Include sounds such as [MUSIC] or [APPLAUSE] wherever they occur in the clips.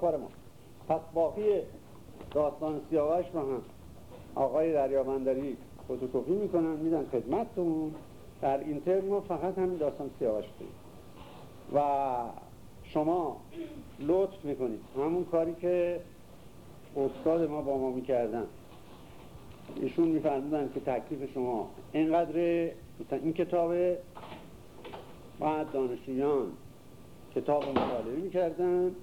کار ما پس باقی داستان سیاوش رو هم آقای دریابندری فوتوکوپی می‌کنن میدن خدمتتون. در این ترم ما فقط همین داستان سیاوش کنیم و شما لطف می‌کنید. همون کاری که استاد ما با ما می‌کردن. ایشون میفرمودن که تکلیف شما اینقدر این کتاب بعد دانشجویان کتاب مطالعه می‌کردن.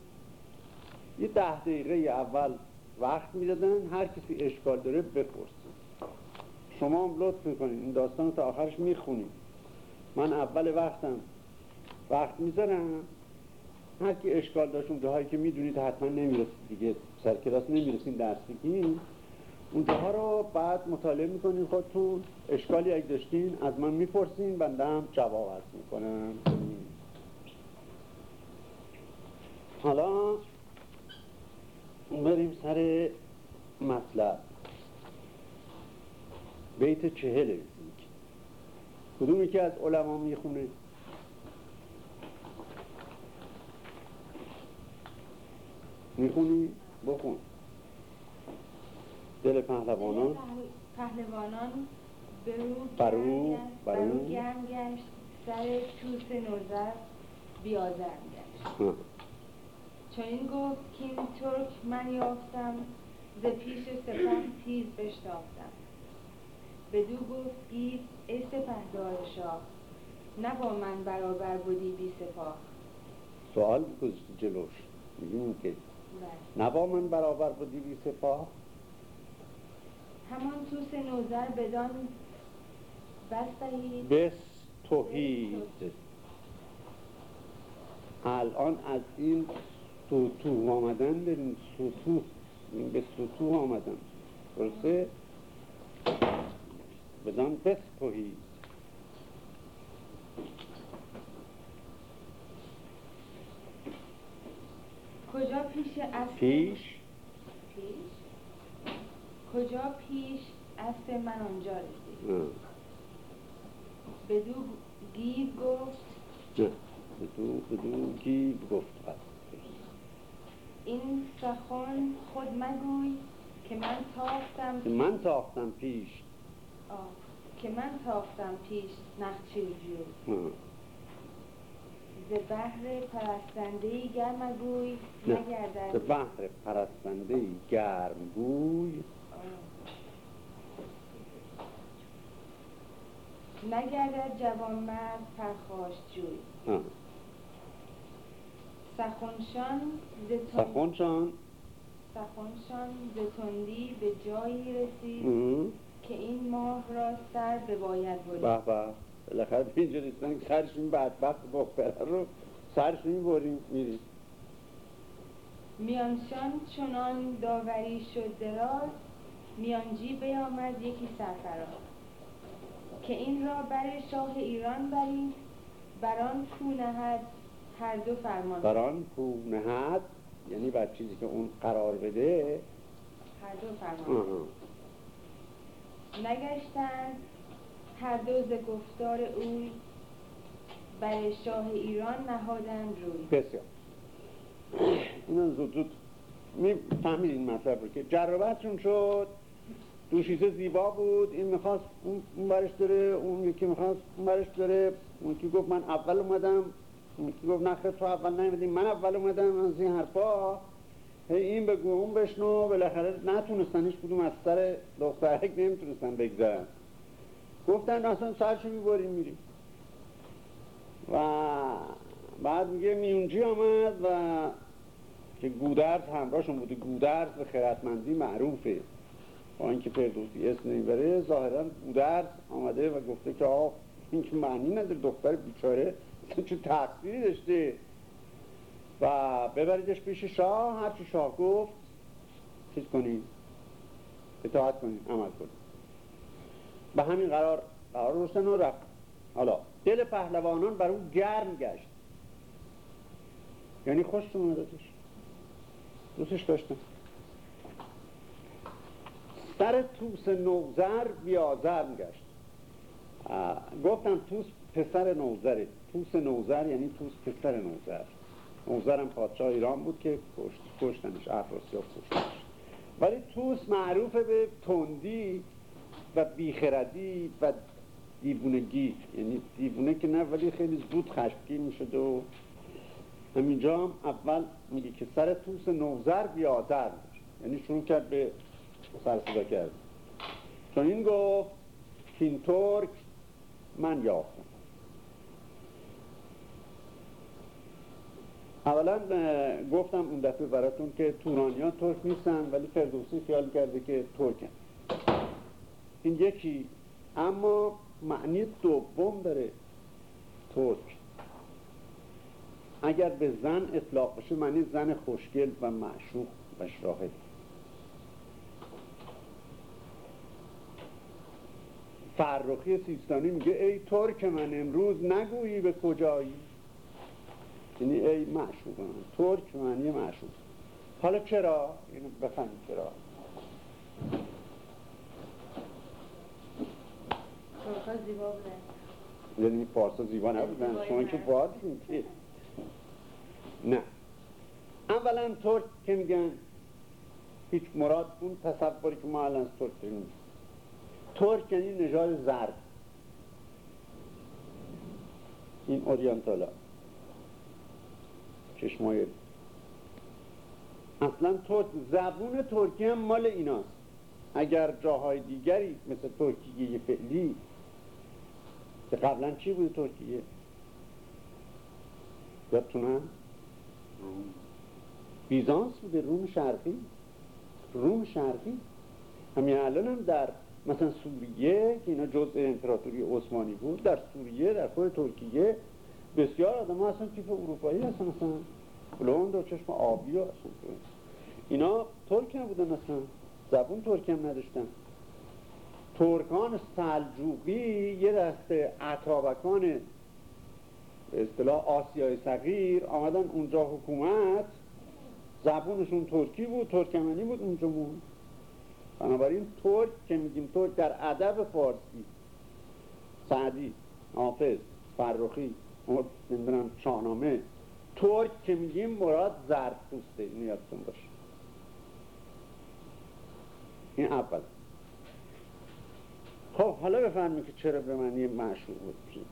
یه ده دقیقه اول وقت می‌دادن هر کسی اشکال داره بپرسه شما هم لطف می‌کنید این داستان تا آخرش می‌خونید من اول وقتم وقت می‌ذارم. هر کی اشکال داشت اون جاهایی که می‌دونید حتما نمی‌رسید دیگه سر کلاس نمی‌رسید درس بگیم اونجاها رو بعد مطالعه می‌کنین خودتون. اشکالی اگه داشتین از من می‌پرسین بنده هم جواب عرض می‌کنم. حالا بریم سر مطلب. بیت چهل کدومی که از علما می‌خونه؟ می‌خونی؟ بخون. دل پهلوانان. پهلوانان برو برو برو. گرم گشت سر توس نوزر بیازرم گشت. چون این گفت که این ترک من یافتم ز پیش سپه تیز بشتافتم بدو گفت گیت ای سپهدار شاه نه با من برابر بودی بی سپاه. سوال گذاشتی جلوش. میگیم که بله. نه با من برابر بودی بی سپاه؟ همان توس نوزر بدان بستهید بس توحید. الان از این سوتو آمدن بریم سوتو این به سوتو آمدن. درسته؟ بدان بس توحید کجا پیش اسب پیش؟ کجا پیش اسب من آنجا رسید بدو گیو گفت. بدو بدو گیب گفت. این سخن خود مگوی که من تاختم که من تاختم پیش آه. که من تاختم پیش نخچیر جو. ز بحر پرستنده گرم گوی. نگردد به بحر پرستنده گرم گوی. نگردد جوانمرد پرخاش جوی آه. سخنشان ز تند- سخنشان. سخنشان ز تندی به جایی رسید اه. که این ماه را سر بباید برید. به به. بالاخره به اینجا رسیدن که سرش این بدبخت دختره رو سرش می‌بریم میریم. میانشان چنان داوری شد دراز میانجی بیامد یکی سرفراز. که این را بر شاه ایران برید بران کو نهد هر دو فرمان. بران کو نهد یعنی بر چیزی که اون قرار بده. هر دو فرمان. آها. نگشتند هر دو ز گفتار اوی بر شاه ایران نهادند روی. بسیار. اینا زود زود می‌فهمید این مطلب رو که جرابتشون شد. دوشیزه زیبا بود. این می‌خواست اون برش داره اون یکی می‌خواست اون برش داره اون یکی گفت من اول اومدم. گفت نخیر تو اول نیومدی من اول اومدم از این حرفا. این بگو اون بشنو. بالاخره نتونستن هیچ کدوم از سر دخترک نمی‌تونستن بگذارن گفتن اصلا سرشو می‌بریم میریم. و بعد میگه میونجی آمد و که گودرز همراهشون بوده گودرز به خیرتمندی معروفه. با اینکه فردوسی اسم نمی‌بره ظاهرا گودرز آمده و گفته که آه این که معنی نداره دختر بیچاره. چه تقصیری داشته و ببریدش پیش شاه هرچی شاه گفت چیز کنیم. اطاعت کنیم عمل کنیم. به همین قرار قرار روشن و رفت. حالا دل پهلوانان بر اون گرم گشت. یعنی خوش اومدتش دوستش. داشتن. سر توس نوزر بیازرم گشت. گفتم توس پسر نوزره توس نوزر یعنی توس پسر نوزر نوزرم پادشاه ایران بود که کشت کشتنش افراسیاب کشتنش. ولی توس معروف به تندی و بیخردی و دیوونگی. یعنی دیوونه که نه ولی خیلی زود خشمگین می‌شد و همینجا هم اول میگه که سر توس نوزر بیادر یعنی شروع کرد به سر کرد چون این گفت کین ترک من یافتم. اولا گفتم اون دفعه براتون که تورانیان ترک نیستن ولی فردوسی خیال کرده که ترکن. این یکی. اما معنی دوم داره ترک. اگر به زن اطلاق بشه معنی زن خوشگل و معشوق و شاهد. فرخی سیستانی میگه ای ترک من امروز نگویی به کجایی؟ یعنی ای معشوق من. ترک معنی معشوق. حالا چرا؟ اینو بفهمید چرا. زیبا یعنی پارسا زیبا نبودن؟ شما که بادین که نه. اولا ترک که میگن هیچ مراد اون تصوری که ما الان ترک داریم ترک یعنی نژاد زرد. این اورینتالا چشمای اصلا ترک زبون ترکی هم مال ایناست. اگر جاهای دیگری مثل ترکیه فعلی که قبلا چی بود ترکیه؟ یادتونه؟ بیزانس بوده روم شرقی. روم شرقی. همین الان هم در مثلا سوریه که اینا جزء امپراتوری عثمانی بود در سوریه در خود ترکیه بسیار آدم ها اصلا تیپ اروپایی هستن اصلا بلوند و چشم آبی اصلا. اینا ترک نبودن اصلا زبون ترک هم نداشتن. ترکان سلجوقی یه دست عطابکان اصطلاح آسیای صغیر آمدن اونجا حکومت. زبونشون ترکی بود ترکمنی بود اونجا بود بنابراین ترک که میگیم ترک در ادب فارسی. سعدی حافظ فرخی. نمی‌دونم شاهنامه ترک که میگیم مراد زرد پوسته اینو یادتون باشه این اول خب حالا بفهمیم که چرا به معنی معشوق بود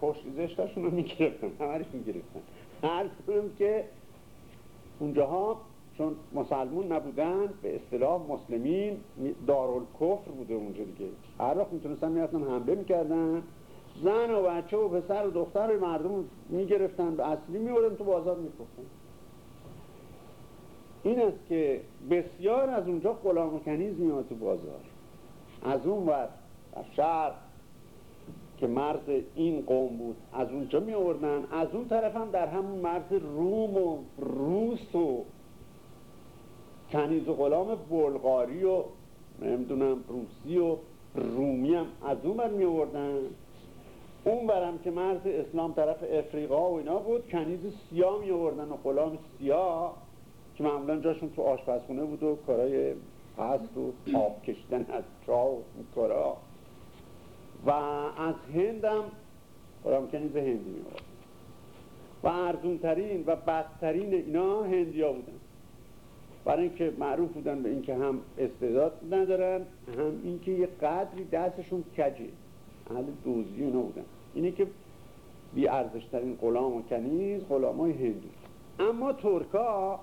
خوشگذشتاشون رو می‌گرفتن همه می‌گرفتن هر کنم که اونجاها چون مسلمون نبودن به اصطلاح مسلمین دارالکفر بوده اونجا دیگه. هر وقت می‌تونستن می‌رفتن حمله می‌کردن. زن و بچه و پسر و دختر و مردم می‌گرفتن به اصلی میوردن تو بازار میفروختن این است که بسیار از اونجا غلام کنیز میاد تو بازار. از اون ور در شهر که مرز این قوم بود از اونجا می آوردن از اون طرف هم در همون مرز روم و روس و کنیز و غلام بلغاری و نمی‌دونم روسی و رومی هم از اون بر می آوردن. اون برم که مرز اسلام طرف افریقا و اینا بود کنیز سیاه می آوردن و غلام سیاه که معمولا جاشون تو آشپزخونه بود و کارای پست و آب کشیدن از چا و کارا. و از هندم غلام کنیز هندی می آورد. و ارزونترین و بدترین اینا هندیا بودن. برای اینکه معروف بودن به اینکه هم استعداد ندارن هم اینکه یه قدری دستشون کجه. اهل دوزی بودن. اینه که بی ارزشترین غلام و کنیز غلام های هندی اما ترکا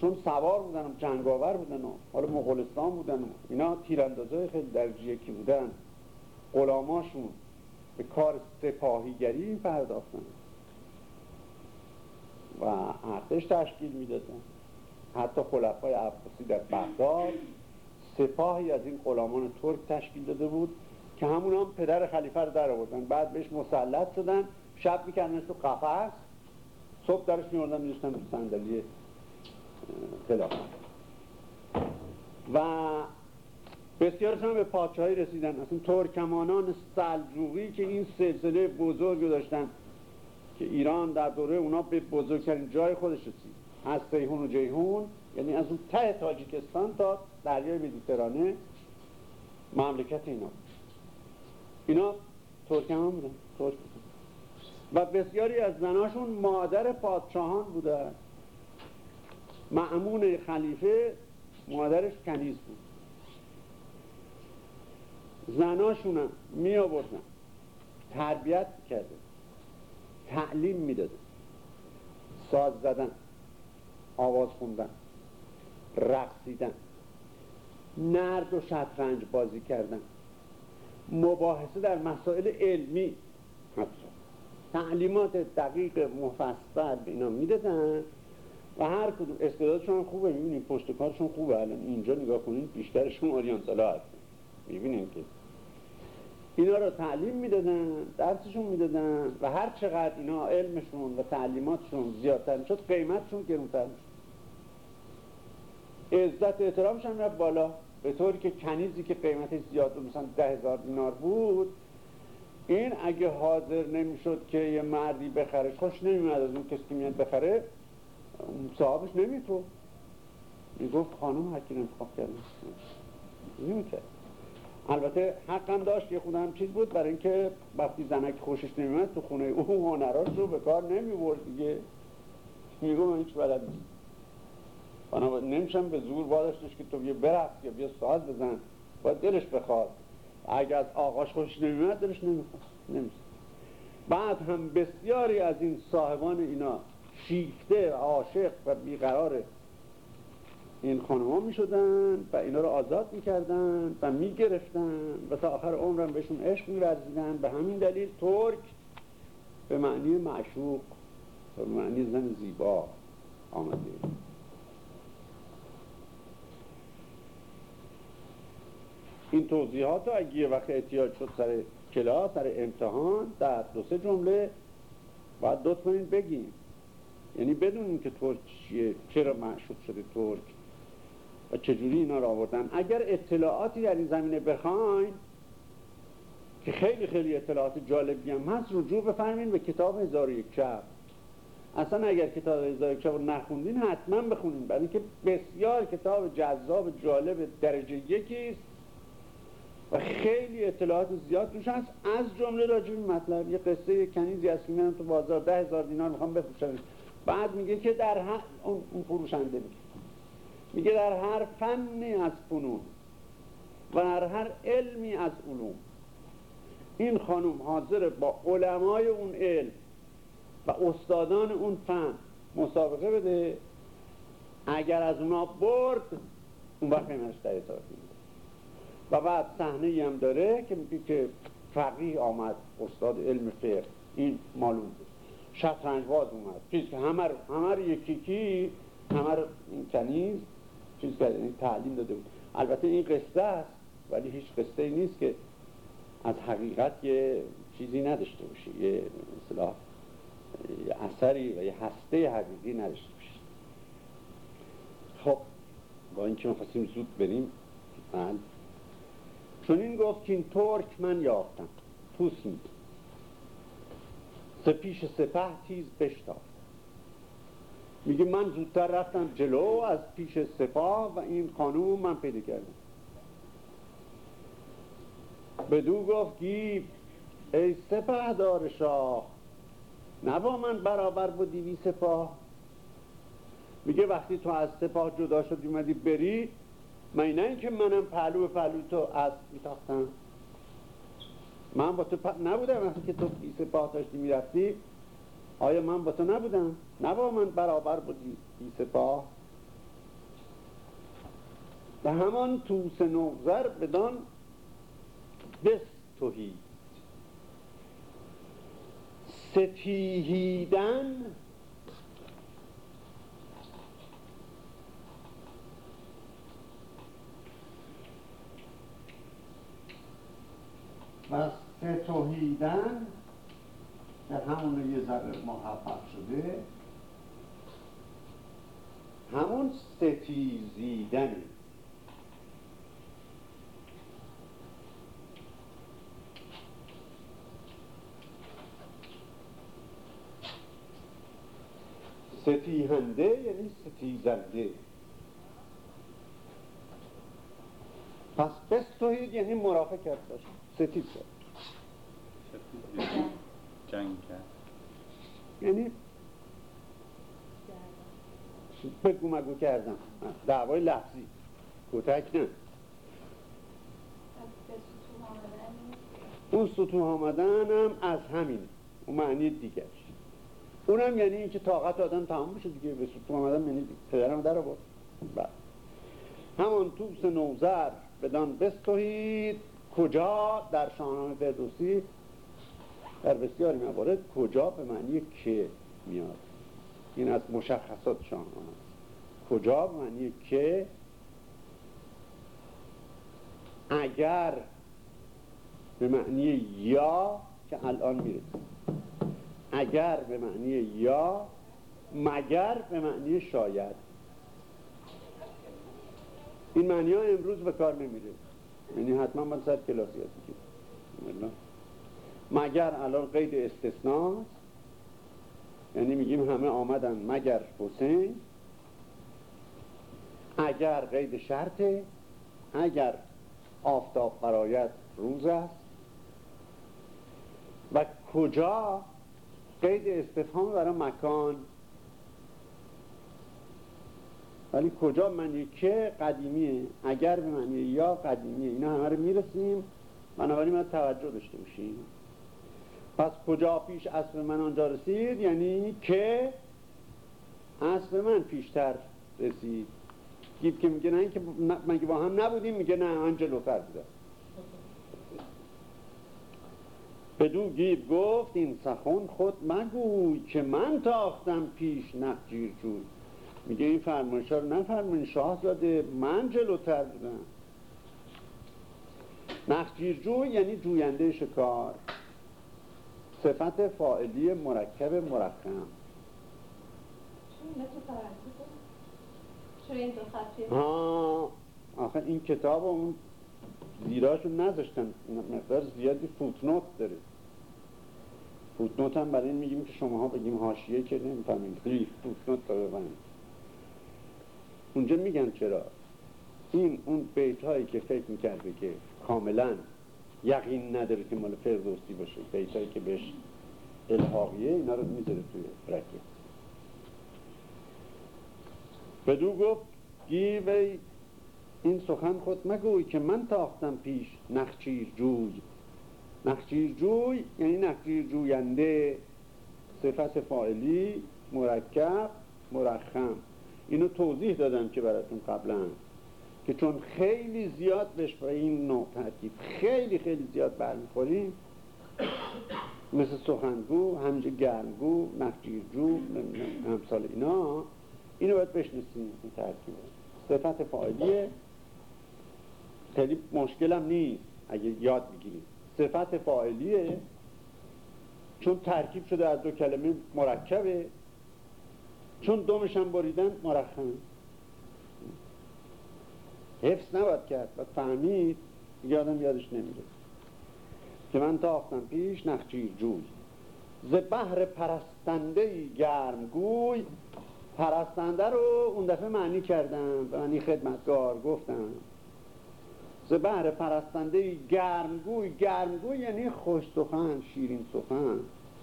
چون سوار بودن و جنگاور بودن و حالا مغولستان بودن و اینا تیراندازای خیلی درجه یکی بودن غلاماشون به کار سپاهیگری پرداختن و ارتش تشکیل می‌دادن. حتی خلفای عباسی در بغداد سپاهی از این غلامان ترک تشکیل داده بود که همون هم پدر خلیفه رو در آوردن. بعد بهش مسلط شدن شب می‌کردن تو قفص صبح درش میوردن میشتن تو صندلی خلافت. و بسیارشون به پادشاهی رسیدن. اصلا ترکمانان سلجوقی که این سلسله بزرگ داشتن که ایران در دوره اونا به بزرگترین جای خودش رسید. از سیهون و جیهون یعنی از اون ته تاجیکستان تا دریای مدیترانه مملکت اینا. اینا ترک هم بودن ترک و بسیاری از زناشون مادر پادشاهان بودن معمون خلیفه مادرش کنیز بود. زناشون هم می آوردن تربیت کرده تعلیم می‌داده ساز زدن. آواز خوندن رقصیدن نرد و شطرنج بازی کردن مباحثه در مسائل علمی. حتی تعلیمات دقیق مفصل به اینا می‌دادن و هر کدوم استعدادشون خوبه. می‌بینیم پشت کارشون خوبه. الان اینجا نگاه کنید بیشترشون آریانتالا هستن. می‌بینیم که اینا رو تعلیم می‌دادن درسشون می‌دادن و هر چقدر اینا علمشون و تعلیماتشون زیادتر شد قیمتشون گرونتر می‌شد. عزت احترامش هم رفت بالا. به طوری که کنیزی که قیمتش زیاد مثلا ده هزار دینار بود. این اگه حاضر نمی‌شد که یه مردی بخره خوش نمیاد از اون کسی که میاد بخره صاحبش نمیتو. می‌گفت خانم هرکی انتخاب کرد نمی‌کرد البته حقم داشت یه خودم چیز بود برای اینکه وقتی زنک خوشش نمیاد تو خونه او هنراش رو به کار نمیورد دیگه. میگو من هیچ بلد نیست بنابراین نمیشم به زور واداشتش که تو بیا برقص یا بیا ساز بزن باید دلش بخواد. اگر از آقاش خوشش نمیاد دلش نمی‌خواد نمیشه بعد هم بسیاری از این صاحبان اینا شیفته عاشق و بیقرار این خانوما می شدن و اینا رو آزاد می کردن و می گرفتن و تا آخر عمرم بهشون عشق می به همین دلیل ترک به معنی معشوق به معنی زن زیبا آمده. این توضیحات رو اگه یه وقت احتیاج شد سر کلاس سر امتحان در دو سه جمله باید دو بگیم. یعنی بدون که ترک چیه چرا معشوق شده ترک و چجوری اینا رو آوردن. اگر اطلاعاتی در این زمینه بخواین که خیلی خیلی اطلاعات جالبی هم هست رجوع بفرمین به کتاب هزار یک شب. اصلا اگر کتاب هزار یک شب رو نخوندین حتما بخونین. برای اینکه بسیار کتاب جذاب جالب درجه یکی است. و خیلی اطلاعات زیاد توش هست. از جمله راجع به مطلب یه قصه کنیزی از تو بازار ده هزار دینار می‌خوام بفروشن بعد میگه که در هر اون فروشنده میگه. میگه در هر فنی از فنون و در هر علمی از علوم. این خانم حاضر با علمای اون علم و استادان اون فن مسابقه بده. اگر از اونا برد اون وقت قیمتش در اطاعت و بعد صحنه هم داره که میگه که فقیه آمد استاد علم فقه این معلوم بود. شطرنج باز اومد. چیز که همه همه یکی کی؟ همه این کنیز چیز یعنی تعلیم داده بود. البته این قصه است ولی هیچ قصه ای نیست که از حقیقت یه چیزی نداشته باشه. یه مثلا یه اثری و یه هسته حقیقی نداشته باشه. خب با اینکه ما خواستیم زود بریم من چون این گفت که این ترک من یافتم. توسم سپیش سپه تیز بشتافت. میگه من زودتر رفتم جلو از پیش سپاه و این خانوم من پیدا کردم. بدو گفت گیب ای سپه دار شاه نه با من برابر بودی بی سپاه. میگه وقتی تو از سپاه جدا شدی اومدی بری من نه که منم پهلو پهلو تو از میتاختم. من با تو نبودم وقتی که تو بی سپاه داشتی می‌رفتی. آیا من با تو نبودم؟ نه با من برابر بودی بی سپاه و همان توس نغزر بدان بستوهید ستیهیدن و ستوهیدن در همون یه ذره محقق شده. همون ستیزیدن. ستیهنده یعنی ستیزنده. پس بستوهید یعنی مرافع کرد باشه. کرد جنگ کرد. یعنی بگو مگو کردم. دعوای لفظی. کتک نه. اون سطوح آمدن هم از همین. اون معنی دیگرش. اونم یعنی اینکه طاقت آدم تمام بشه دیگه. به سطوح آمدن یعنی پدرم در آورد. بله. همان توس نوزر بدان بستوهید کجا در شاهنامه فردوسی در بسیاری موارد کجا به معنی که میاد؟ این از مشخصات شاهنامه کجا به معنی که اگر به معنی یا که الان می‌رسه اگر به معنی یا مگر به معنی شاید. این معنی ها امروز به کار نمیره یعنی حتما باید سر کلاسی هستی مگر الان قید استثناست یعنی میگیم همه آمدن مگر حسین اگر قید شرطه اگر آفتاب قرایت روز است. و کجا قید استفهام برای مکان؟ ولی کجا معنی که قدیمیه اگر به معنی یا قدیمیه اینا همه رو می‌رسیم. بنابراین من توجه داشته باشیم. پس کجا پیش اسب من آنجا رسید؟ یعنی که اسب من پیشتر رسید. گیب که میگه نه که مگه با هم نبودیم میگه نه من جلوتر بودم بدو گیب گفت این سخن خود مگوی که من تاختم پیش نخجیر جوی. میگه این فرمایش رو نفرمین شاه زاده من جلوتر بودم. نخجیر جوی یعنی جوینده شکار. صفت فائلی مرکب مرخم. ها آخه این کتاب اون زیراشون نذاشتن. مقدار زیادی فوتنوت داره. فوتنوت هم برای این میگیم که شما ها بگیم هاشیه که نمی‌فهمید. فوتنوت داره اونجا میگن چرا؟ این اون بیت هایی که فکر می‌کرده که کاملا یقین نداره که مال فردوسی باشه بیت هایی که بهش الحاقیه اینا رو می‌ذاره توی رکه. بدو گفت گیوی این سخن خود مگوی که من تاختم پیش نخچیر جوی نخچیر جوی یعنی نخچیر جوینده صفت فاعلی مرکب مرخم. اینو توضیح دادم که براتون قبلا. که چون خیلی زیاد بهش این نوع ترکیب خیلی خیلی زیاد برمیخوریم مثل سخنگو همینجا گرمگو نخجیرجو همسال اینا اینو باید بشنسیم این ترکیب صفت فاعلیه. خیلی مشکلم نیست اگه یاد بگیریم. صفت فاعلیه چون ترکیب شده از دو کلمه مرکبه. چون دومش هم بریدن مرخم. حفظ نباید کرد و فهمید یادم یادش نمیره. که من تاختم پیش نخچیر جوی. ز بحر پرستنده گرمگوی پرستنده رو اون دفعه معنی کردم به معنی خدمتگار گفتم. ز بحر پرستنده گرمگوی گرمگوی یعنی خوش سخن شیرین سخن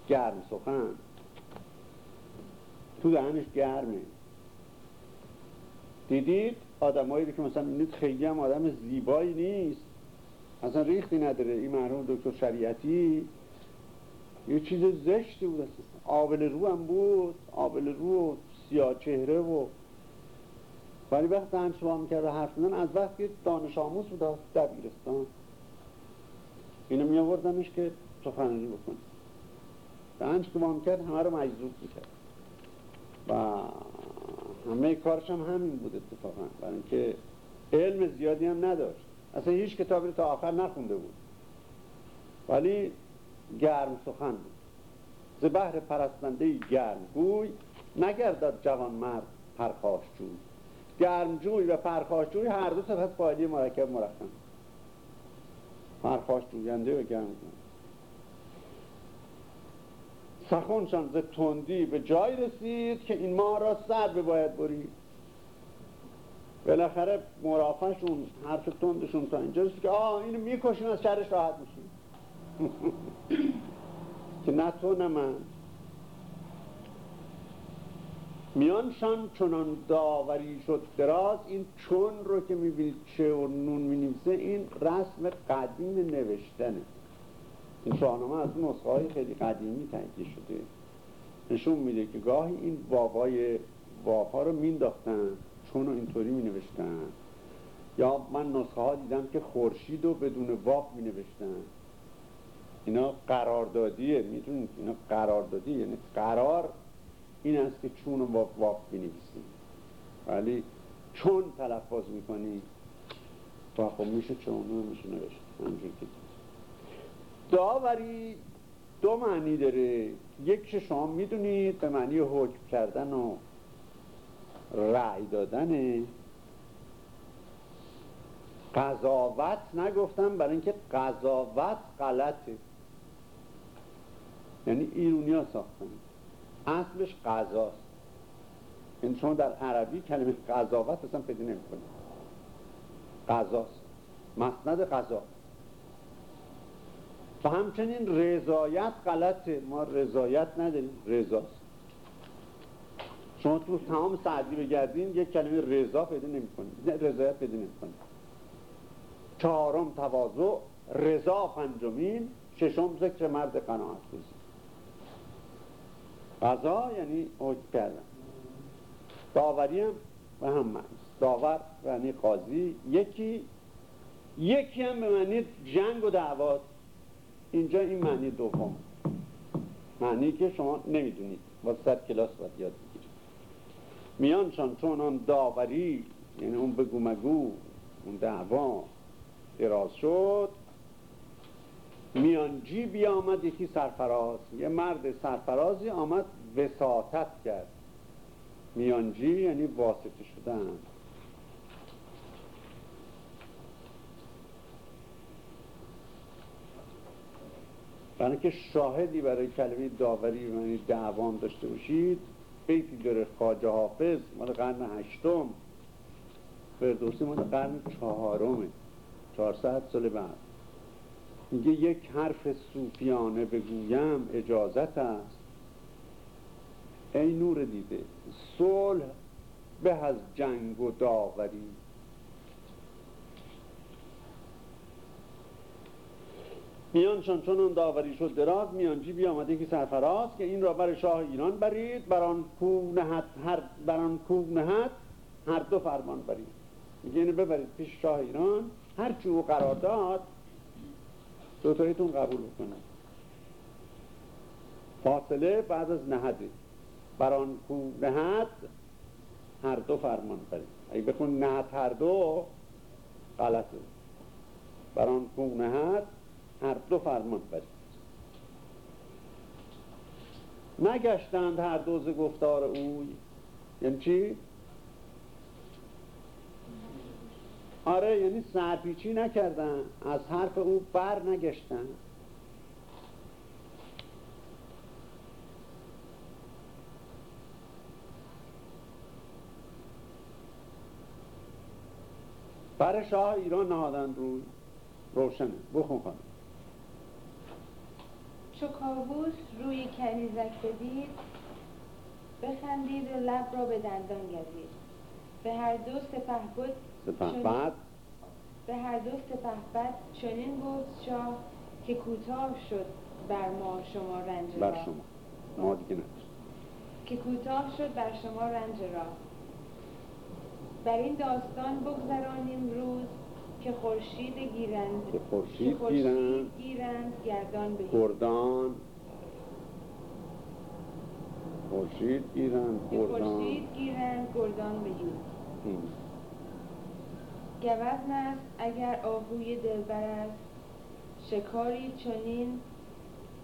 گرم سخن. تو دهنش گرمه. دیدید؟ آدمایی که مثلا می‌دید خیلی هم آدم زیبایی نیست. اصلا ریختی نداره. این مرحوم دکتر شریعتی یه چیز زشتی بود آبل رو هم بود. آبل رو سیاه چهره و ولی وقت هم شما می‌کرد حرف از وقتی دانش آموز بود دبیرستان. اینو می آوردنش که سخنرانی بکنه. دهنش که کرد همه رو مجذوب می‌کرد. و همه کارش هم همین بود اتفاقا. برای اینکه علم زیادی هم نداشت. اصلا هیچ کتابی رو تا آخر نخونده بود. ولی گرم سخن بود. ز بحر پرستنده گرم گوی نگردد جوان مرد پرخاشجوی گرمجوی و پرخاشجوی هر دو صفت فاعلی مرکب مرخم پرخاشجوینده و گرمجوی سخونشان ز تندی به جای رسید که این ما را سر به باید برید. بالاخره مرافعشون حرف تندشون تا اینجاست که آه اینو می‌کشیم از شرش راحت میشیم [LAUGHS] که نه تو نه من. میانشان چنان داوری شد دراز این چون رو که می‌بینید چه و نون می‌نویسه این رسم قدیم نوشتنه. این شاهنامه از نسخه های خیلی قدیمی تنگی شده. نشون میده که گاهی این بابای بابها رو مینداختن چون رو اینطوری مینوشتن. یا من نسخه ها دیدم که خورشید رو بدون واب می نوشتن اینا قراردادیه می‌دونید؟ اینا قراردادی یعنی قرار این است که چون رو واب بنویسیم ولی چون تلفظ می‌کنی و خب میشه چون میشه نوشت. همجور که داوری دو معنی داره. یک شما می‌دونید به معنی حکم کردن و رأی دادنه قضاوت نگفتم برای اینکه قضاوت غلطه. یعنی ایرونی ها ساختن. اصلش قضاست. این یعنی شما در عربی کلمه قضاوت اصلا پیدا نمی کنید قضاست. مسند قضا. و همچنین رضایت غلطه. ما رضایت نداریم رضاست. شما تو تمام سعدی بگردین یک کلمه رضا پیدا نمی کنید رضایت پیدا نمی کنید چهارم تواضع رضا پنجمین ششم ذکر مرد قناعت بزید قضا یعنی حکم کردن. داوری هم و هم معنی داور یعنی قاضی. یکی یکی هم به معنی جنگ و دعوات. اینجا این معنی دوم. معنی که شما نمی‌دونید. واسه سر کلاس باید یاد بگیرید. میانشان چون آن داوری یعنی اون بگو مگو اون دعوا دراز شد. میانجی بیامد یکی سرفراز. یه مرد سرفرازی آمد وساطت کرد. میانجی یعنی واسطه شدن. برای که شاهدی برای کلمه داوری یعنی دعوام داشته باشید بیتی داره خاجه حافظ مال قرن هشتم فردوسی مال قرن چهارمه چهارصد سال بعد. میگه یک حرف صوفیانه بگویم اجازت است. ای نور دیده صلح به از جنگ و داوری میانشان چون اون داوری شد دراز میانجی بیامده که سرفراز که این را بر شاه ایران برید بر آن کو نهد هر بر آن کو نهد هر دو فرمان برید. میگه اینو ببرید پیش شاه ایران هر چی او قرار داد دوتاییتون قبول بکنن فاصله بعد از نهده بر آن کو نهد هر دو فرمان برید. اگه بخون نهد هر دو غلطه. بر آن کو نهد هر دو فرمان نگشتند هر دوز گفتار اوی. یعنی چی؟ آره یعنی سرپیچی نکردن. از حرف او بر نگشتن. بر شاه ایران نهادن روی. روشنه. بخون خانم. چو کابوس روی کنیزک بدید بخندید و لب را به دندان گزید. به هر دو سپه بود سپه به هر دو سپه بد چنین گفت شاه که کوتاه شد بر ما شما رنج را بر شما. ما دیگه که کوتاه شد بر شما رنج را بر این داستان بگذرانیم روز. که خورشید گیرند. که خورشید گیرند. گیرند گردان به گردان. خورشید گیرند گردان. خورشید گیرند گردان به گوزن است اگر آهوی دلبر است شکاری چنین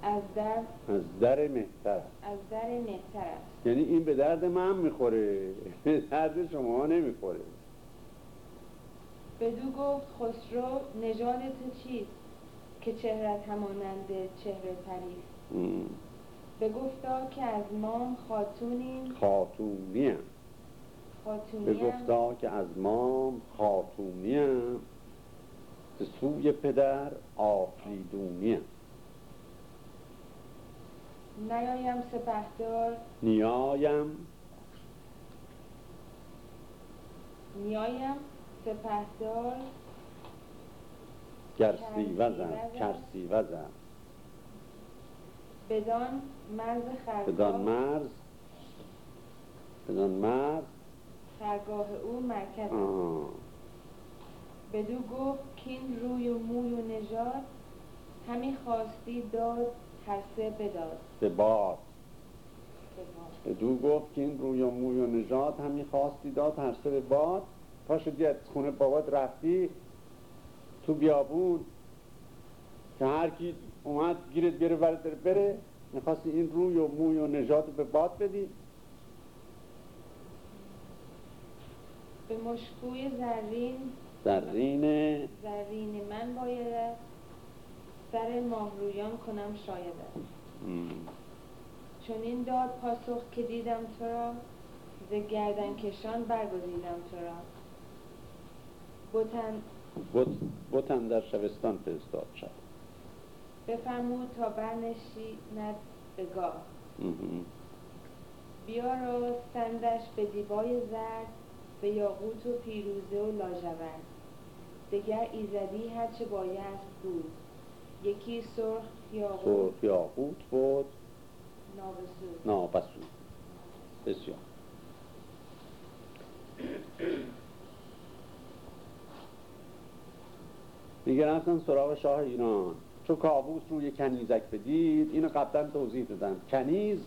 از در از در مهتر از در مهتر است. یعنی این به درد من می‌خوره. به [LAUGHS] درد شما نمی‌خوره. بدو گفت خسرو نژاد تو چیست؟ که چهرت همانند چهره به گفتا که از ما خاتونیم. خاتونیم. بگفتا که از مام خاتونیم. به سوی پدر آفریدونیم. نیایم سپهدار. نیایم. نیایم. سپهدار کرسی وزم بدان مرز خرگاه. بدان مرز. بدان مرز. خرگاه او مرکز. بدو گفت کین روی و موی و نژاد همی خواستی داد هر سه بداد. به باد. به باد. بدو گفت که این روی و موی و نژاد همی خواستی داد هر سه به باد پا شدی از خونه بابات رفتی تو بیابون که هر کی اومد گیرت بیاره ورد داره بره می‌خواستی این روی و موی و رو به باد بدی. به مشکوی زرین. زرین. زرین من باید سر ماهرویان کنم شاید. چون این داد پاسخ که دیدم تو را ز گردن کشان برگزیدم تو را. بتم در شبستان فرستاد شد. بفرمود تا برنشیند به گاه. مهم. بیاراستندش به دیبای زرد به یاقوت و پیروزه و لاژورد. دگر ایزدی هرچه بایست بود. یکی سرخ یاقوت. سرخ یاقوت بود. نابسود. نابسود. بسیار. میگه رفتن سراغ شاه ایران. چون کابوس روی کنیزک بدید اینو قبلا توضیح دادم کنیز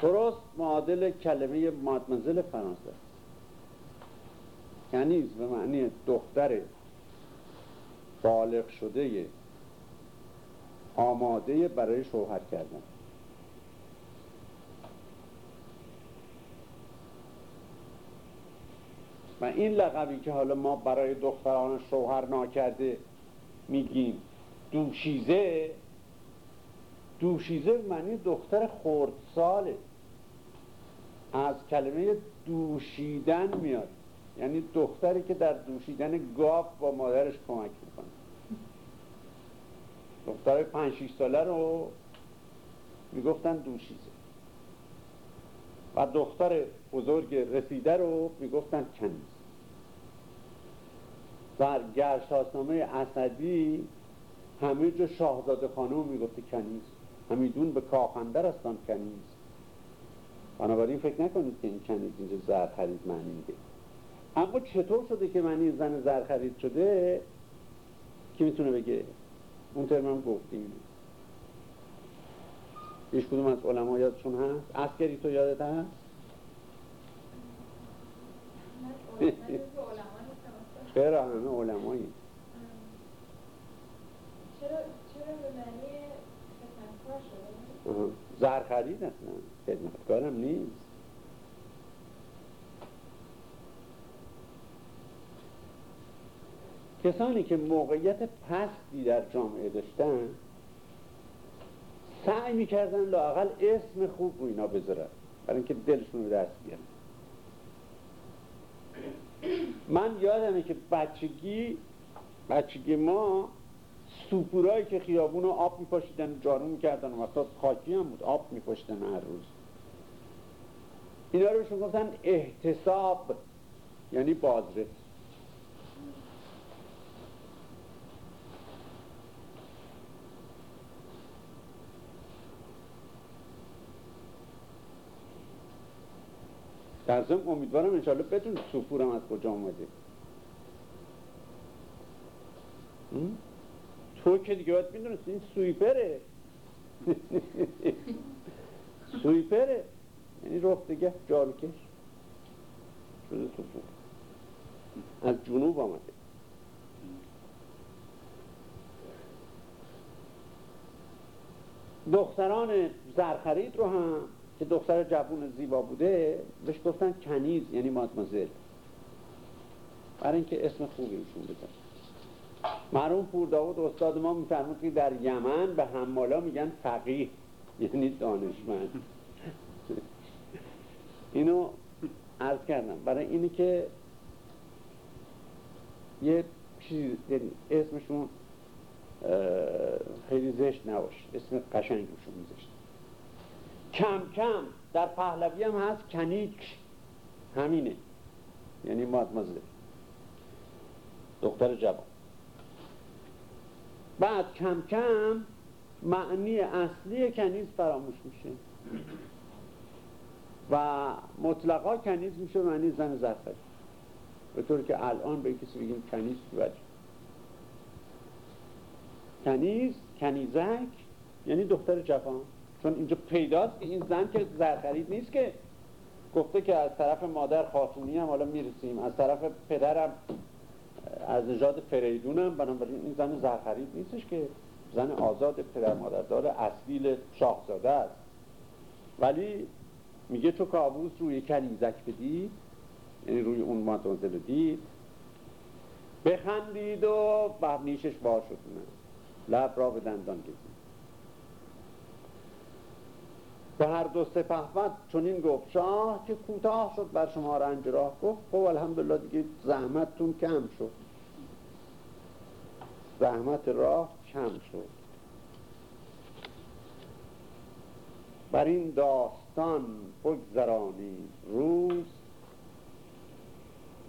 درست معادل کلمه مادمزل فرانسه. کنیز به معنی دختر بالغ شده آماده برای شوهر کردن. و این لقبی که حالا ما برای دختران شوهر ناکرده میگیم دوشیزه دوشیزه معنی دختر خردساله. از کلمه دوشیدن میاد. یعنی دختری که در دوشیدن گاو با مادرش کمک می‌کنه. دختر پنج شیش ساله رو می‌گفتن دوشیزه. و دختر بزرگ رسیده رو می‌گفتن کنیز در گرشاسنامه اسدی همه جا شاهزاده خانم می‌گفته کنیز. همیدون به کاخندر هستن کنیز. بنابراین فکر نکنید که این کنیز اینجا زر خرید معنی میده. اما چطور شده که معنی زن زر خرید شده؟ کی می‌تونه بگه؟ اون ترم هم گفتیم. هیچ کدوم از علما یادشون هست؟ اسکری تو یادت هست؟ [LAUGHS] [LAUGHS] چرا همه علمایی؟ چرا چرا به معنی خدمتکار شده؟ زر خرید اصلا. خدمتکارم نیست. کسانی که موقعیت پستی در جامعه داشتن سعی می‌کردن لاقل اسم خوب رو اینا بذارن. برای اینکه دلشون رو دست بیارن. من یادمه که بچگی بچگی ما سوپورایی که خیابون رو آب میپاشیدن جارو می‌کردن و وقتا خاکی هم بود آب میپاشیدن هر روز. اینا رو بهشون گفتن احتساب یعنی بازرس در ضمن امیدوارم انشالله بدون سفورم از کجا م? تو که دیگه باید می‌دونست این سویپره. [LAUGHS] سویپره. یعنی رخ دیگه جاروکش شده سفور از جنوب آمده. دختران زرخرید رو هم که دختر جوون زیبا بوده بهش گفتن کنیز یعنی مادمازل برای اینکه اسم خوبی ایشون بزن مرحوم پور داود استاد ما میفرمود که در یمن به حمالا میگن فقیه یعنی دانشمند. [LAUGHS] اینو عرض کردم. برای اینی که یه چیز یعنی اسمشون خیلی زشت نباشه. اسم قشنگشون زشت کم کم در پهلوی هم هست کنیک. همینه. یعنی مادمازل دختر جوان. بعد کم کم معنی اصلی کنیز فراموش میشه. و مطلقا کنیز میشه معنی زن زرفری به طور که الان به کسی بگیم کنیز تو کنیز کنیزک یعنی دختر جوان. چون اینجا پیداست که این زن که زرخرید نیست که گفته که از طرف مادر خاتونی هم حالا می‌رسیم از طرف پدرم از نژاد فریدونم بنابراین این زن زرخرید نیستش که زن آزاد پدر مادر داره اصلیل شاهزاده است. ولی میگه تو کابوس روی کنیزک بدید یعنی روی اون ماتونزل دید بخندید و بر نیشش بار شد. لب را به دندان کشید به هر دو سپهبد چنین گفت شاه که کوتاه شد بر شما رنج راه. گفت خب الحمدلله دیگه زحمتتون کم شد. زحمت راه کم شد. بر این داستان بگذرانی روز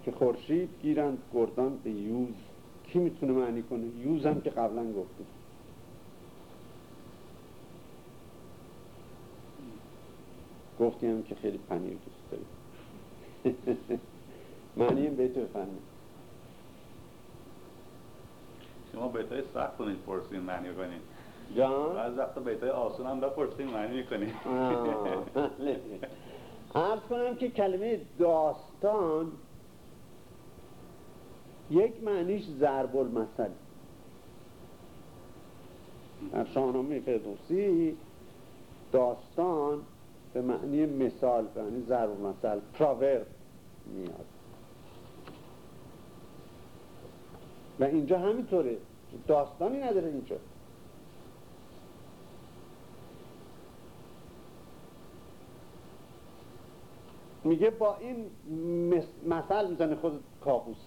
که خورشید گیرند گردان به یوز. کی می‌تونه معنی کنه؟ یوز هم که قبلا گفتیم گفتیم که خیلی پنیر دوست داریم [LAUGHS] معنی این بیت بفرمید شما بیتای سخت کنید پرسین معنی کنید جان بعض وقتا بیتای آسون هم بپرسین معنی می‌کنید عرض کنم که کلمه داستان یک معنیش ضرب المثل در شاهنامه فردوسی داستان به معنی مثال به معنی ضرب پراورب میاد. و اینجا همینطوره داستانی نداره اینجا. میگه با این مثل می‌زنه خود کابوس.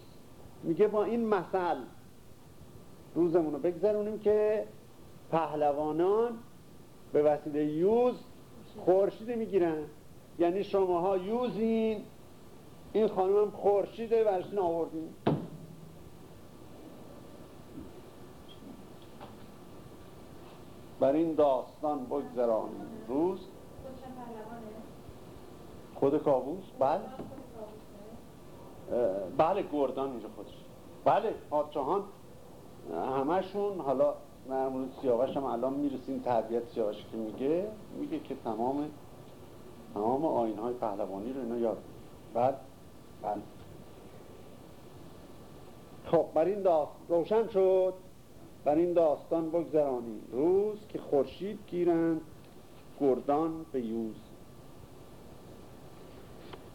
میگه با این مثل روزمون رو بگذرونیم که پهلوانان به وسیله یوز خورشید می‌گیرن. یعنی شماها یوزین. این خانم خورشیده برشین آوردین بر این داستان بگذرانیم روز. خود کابوس؟ بله. بله گردان اینجا خودش. بله پادشاهان همشون حالا در مورد سیاوش هم الان می‌رسیم تربیت سیاوش که میگه. میگه که تمام تمام آین های پهلوانی رو اینا یاد بعد بله. خب بر این داست روشن شد. بر این داستان بگذرانیم روز که خورشید گیرند گردان به یوز.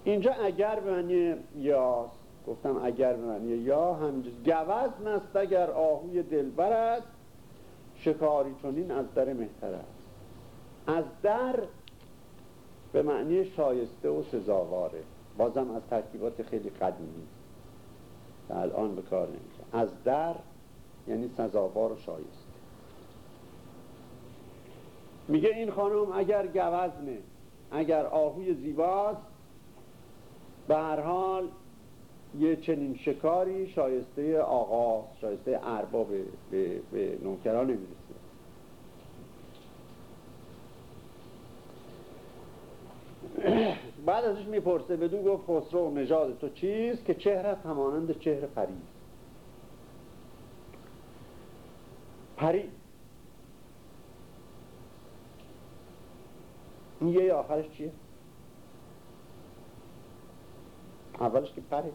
اینجا اگر به معنی یا گفتم اگر به معنی یا همینجا گوزن است اگر آهوی دلبر است شکاری چونین از در مهتر است. از در به معنی شایسته و سزاواره. بازم از ترکیبات خیلی قدیمی. الان به کار نمیشه از در یعنی سزاوار و شایسته. میگه این خانم اگر گوزنه اگر آهوی زیباست به هر حال یه چنین شکاری شایسته آقا شایسته ارباب به, به نوکران نمی‌رسه بعد ازش می‌پرسه بدون گفت خسرو نژاد تو چیست؟ که چهرت همانند چهر پری. پری. این یه آخرش چیه؟ اولش که پره.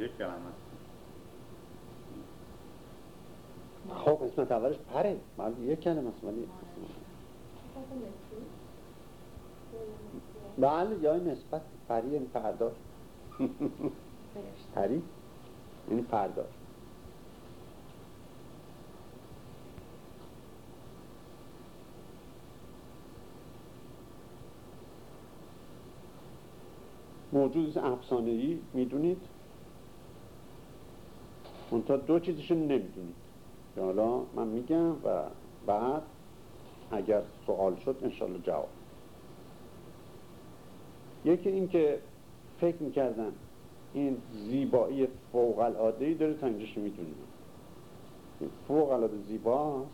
یک کلمه خب اسمت اولش پره. من یک کلمه است ولی بله یا نسبت پری یعنی پردار پری؟ یعنی پردار موجود افسانه ای می‌دونید؟ منتها دو چیزشو نمی‌دونید. که حالا من میگم و بعد اگر سوال شد انشالله جواب یکی این که فکر می‌کردن این زیبایی فوق العاده ای داره تا اینجاش می‌دونیم. فوق العاده زیباست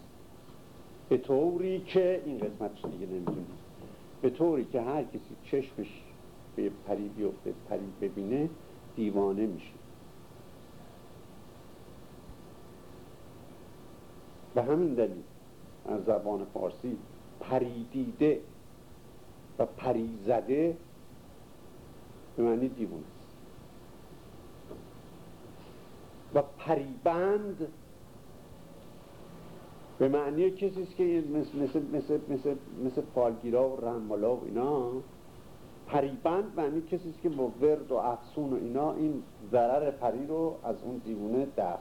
به طوری که این قسمتش دیگه نمی‌دونیم. به طوری که هر کسی چشمش به پری بیفته پری ببینه دیوانه میشه. به همین دلیل از زبان فارسی پریدیده و پریزده به معنی دیوانه و پریبند به معنی کسی است که مثل, مثل, مثل, مثل, مثل پالگیرا و رمالا و اینا پریبند معنی کسی است که با ورد و افسون و اینا این ضرر پری رو از اون دیوونه دفع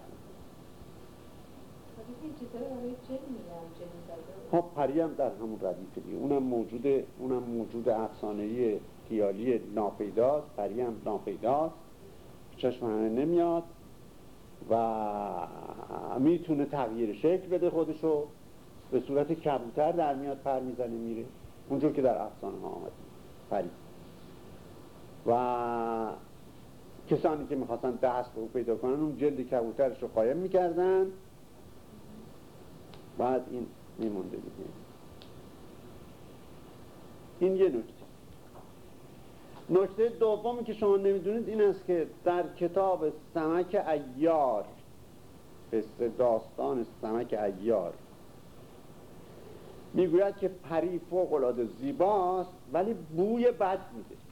خب پری هم در همون ردیفه. دیگه اونم موجود اونم موجود افسانه‌ای خیالی ناپیداست. پری هم ناپیداست. چشم همه نمیاد و می‌تونه تغییر شکل بده خودشو. به صورت کبوتر در میاد پر می‌زنه میره. اونجور که در افسانه ها آمده. پری. و کسانی که می‌خواستن دست او پیدا کنن اون جلد کبوترش رو قایم می‌کردن. بعد این میمونده دیگه. این یه نکته. نکته دومی که شما نمی‌دونید این است که در کتاب سمک ایار قصه داستان سمک ایار می‌گوید که پری فوق العاده زیباست ولی بوی بد میده.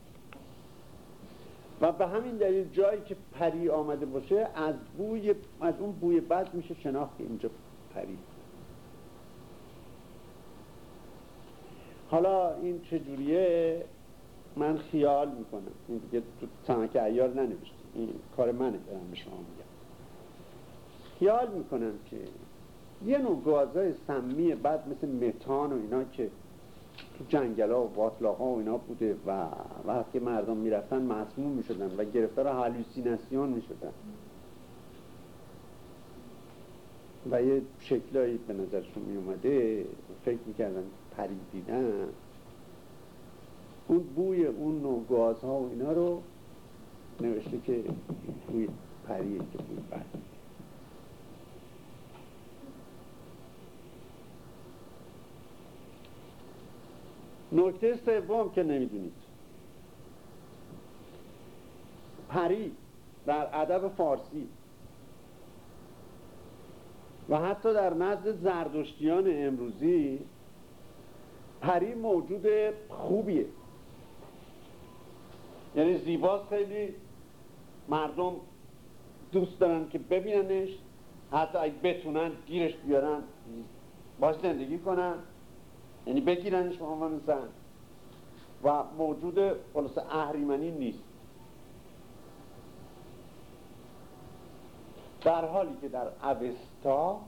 و به همین دلیل جایی که پری آمده باشه از بوی از اون بوی بد میشه شناخت اینجا پری. حالا این چجوریه؟ من خیال می‌کنم. این دیگه تو سمک ایار ننوشته. این کار منه دارم به شما میگم. خیال می‌کنم که یه نوع گازهای سمی بعد مثل متان و اینا که تو جنگل ها و باطلاق ها و اینا بوده و وقتی مردم می‌رفتن مسموم می‌شدن و گرفتار هالوسیناسیون می‌شدن. و یه شکلایی به نظرشون میومده فکر می‌کردن پری دیدن اون بوی اون نوع گازها و اینا رو نوشته که بوی پریه که بوی بد. نکته سوم که نمی‌دونید. پری در ادب فارسی و حتی در نزد زردشتیان امروزی پری موجود خوبیه. یعنی زیباست خیلی مردم دوست دارن که ببیننش حتی اگه بتونن گیرش بیارن باش زندگی کنن. یعنی بگیرنش به عنوان زن. و موجود خلاص اهریمنی نیست. در حالی که در اوستا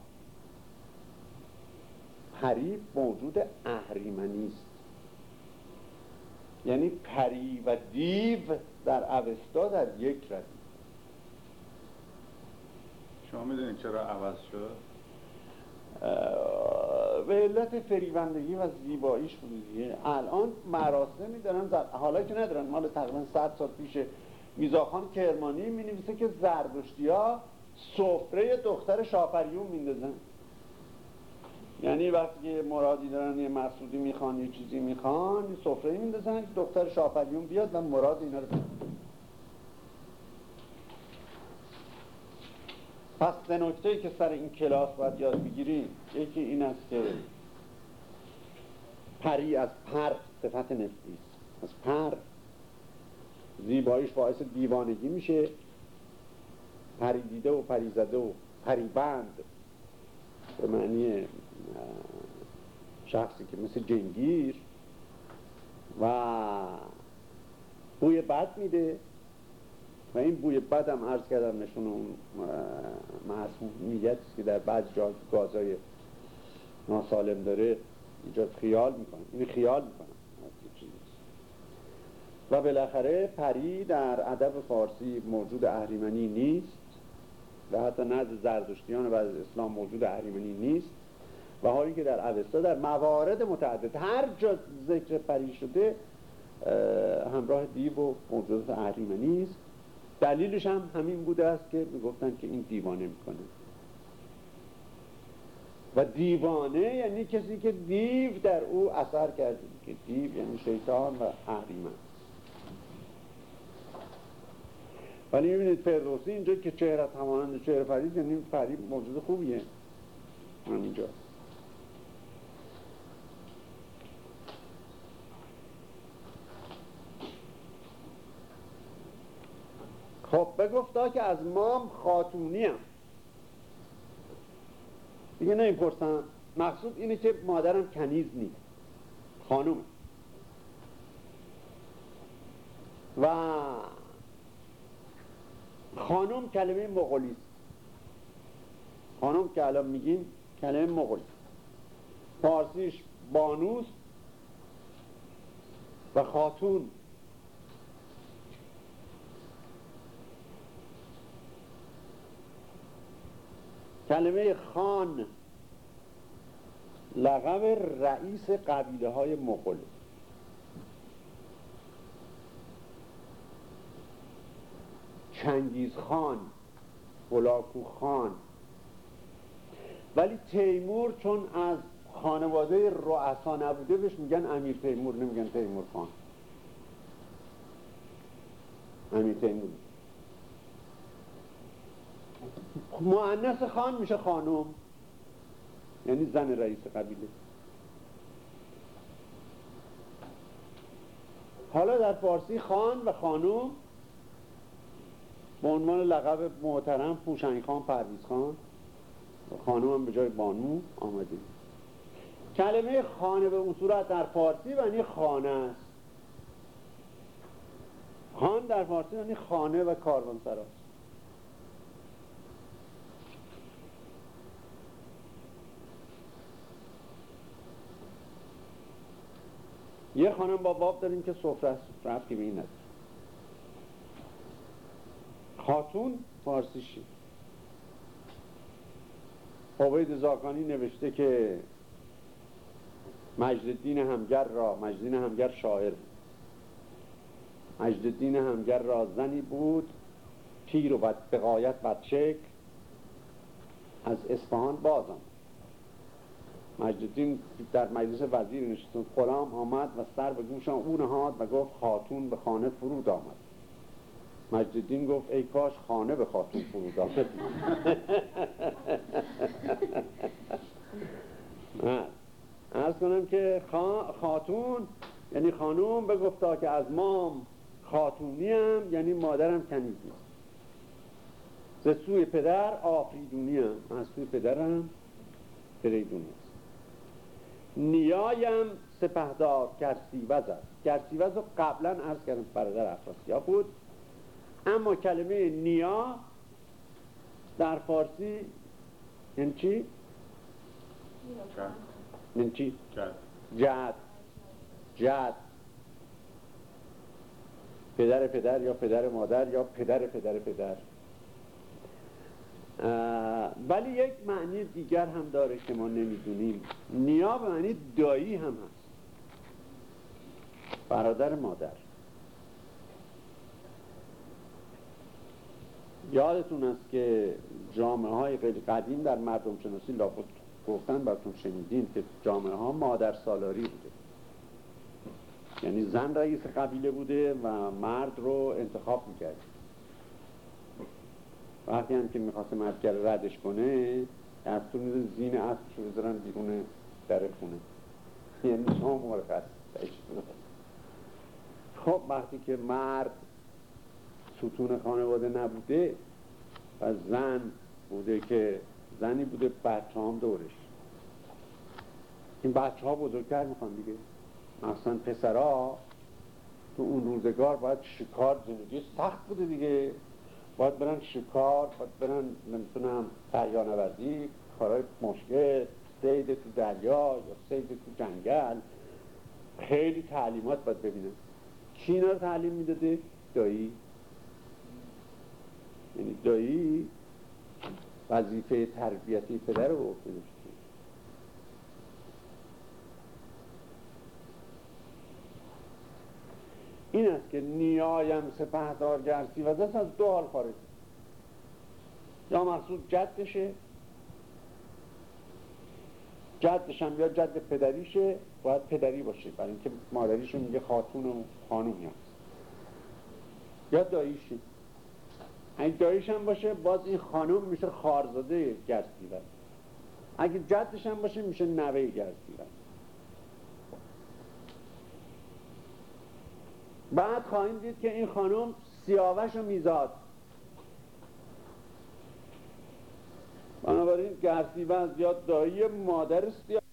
پری موجود اهریمنی است. یعنی پری و دیو در اوستا در یک ردیف شما می‌دونید چرا عوض شد؟ به علت فریبندگی و زیباییش بودیه الان مراسمی دارن در حالا که ندارن. مال تقریبا 100 سال پیش میزاخان کرمانی می نویسه که زردشتی ها سفره دختر شاپریون میندازن. یعنی وقتی مرادی دارن یه مسعودی می‌خوان یه چیزی می‌خوان سفره میندازن که دختر شاپریون بیاد و مراد اینا رو پس به نکته که سر این کلاس باید یاد بگیریم یکی این است که پری از پر صفت نفتی از پر زیباییش باعث دیوانگی میشه. پری دیده و پری زده و پری بند به معنی شخصی که مثل جنگیر و بوی بد میده. و این بوی بد هم عرض کردم نشون اون معصومیت که در بعض جا گازای ناسالم داره ایجاد خیال می‌کنه. این خیال می‌کنه و بالاخره پری در ادب فارسی موجود اهریمنی نیست و حتی نزد زرتشتیان بعد از اسلام موجود اهریمنی نیست. و حالی که در اوستا در موارد متعدد هر جا ذکر پری شده همراه دیو و موجودات اهریمنی است. دلیلش هم همین بوده است که می‌گفتن که این دیوانه می‌کنه. و دیوانه یعنی کسی که دیو در او اثر کرده که دیو یعنی شیطان و اهریمن. ولی می‌بینید فردوسی اینجا که چهره همانند چهره فرید یعنی فرید موجود خوبیه. اینجا خب بگفتا که از مام خاتونی هم دیگه نمی‌پرسم مقصود اینه که مادرم کنیز نیست. خانومه. و خانم کلمه مغولی است خانم که الان میگیم کلمه مغولی فارسیش بانوست و خاتون. کلمه خان لقب رئیس قبیله های مغول. چنگیز خان بلاکو خان. ولی تیمور چون از خانواده رؤسا نبوده بهش میگن امیر تیمور نمیگن تیمور خان. امیر تیمور. معنس خان میشه خانم. یعنی زن رئیس قبیله. حالا در فارسی خان و خانم به عنوان لقب محترم پوشنگ خان پرویز خان. خانم هم به جای بانو آمده. کلمه خانه به اون صورت در فارسی یعنی خانه است. خان در فارسی یعنی خانه و کاروانسراست یه خانم با باب داریم که سفره است رفتی به این نداره خاتون فارسیشی عبید زاکانی نوشته که مجد همگر را مجد همگر شاعر. مجد همگر را زنی بود پیر و بد بقایت بدشک از اصفهان بازم مجددین در مجلس وزیر نشستون غلام آمد و سر به گوشم او نهاد و گفت خاتون به خانه فرود آمد. مجددین گفت ای کاش خانه به خاتون فرود آمد. [LAUGHS] ارز کنم که خاتون یعنی خانوم به گفتا که از مام خاتونیم یعنی مادرم کنیزی ز سوی پدر آفریدونیم از سوی پدرم فریدونی نیایم سپهدار گرسیوز است. گرسیوز رو قبلا عرض کردم برادر افراسیا بود. اما کلمه نیا در فارسی یعنی چی؟ یعنی چی؟ جد جد پدر پدر یا پدر مادر یا پدر پدر پدر. ولی یک معنی دیگر هم داره که ما نمی‌دونیم. نیا به معنی دایی هم هست. برادر مادر. یادتون است که جامعه های خیلی قدیم در مردم شناسی لابد گفتن براتون شنیدین که جامعه ها مادر سالاری بوده. یعنی زن رئیس قبیله بوده و مرد رو انتخاب می‌کرد. وقتی هم که می‌خواست مرد ردش کنه دستور میده زین اصل رو بذارن بیرون در خونه. یعنی شما مرخص خب وقتی که مرد ستون خانواده نبوده و زن بوده که زنی بوده بچه هم دورش. این بچه ها بزرگتر می‌خوان دیگه. مثلا پسرها تو اون روزگار باید شکار زندگی سخت بوده دیگه. باید برن شکار باید برن نمی‌تونم تریانوردی کارهای مشکل سید تو دریا یا سید تو جنگل. خیلی تعلیمات باید ببینن. کی رو تعلیم می‌داده؟ دایی. یعنی دایی وظیفه تربیتی پدر رو عهده این است که نیایم سپهدار گرسی و دست از دو حال خارج یا مقصود جدشه جدش هم یا جد پدریشه باید پدری باشه. برای اینکه مادریشون میگه خاتون و خانومی هست یا داییشی اگه داییش هم باشه باز این خانوم میشه خارزاده گرسیور اگه جدش هم باشه میشه نوه گرسیور بعد خواهیم دید که این خانم سیاوش و میزاد. بنابراین گرسیوز یا دایی مادر سیاوش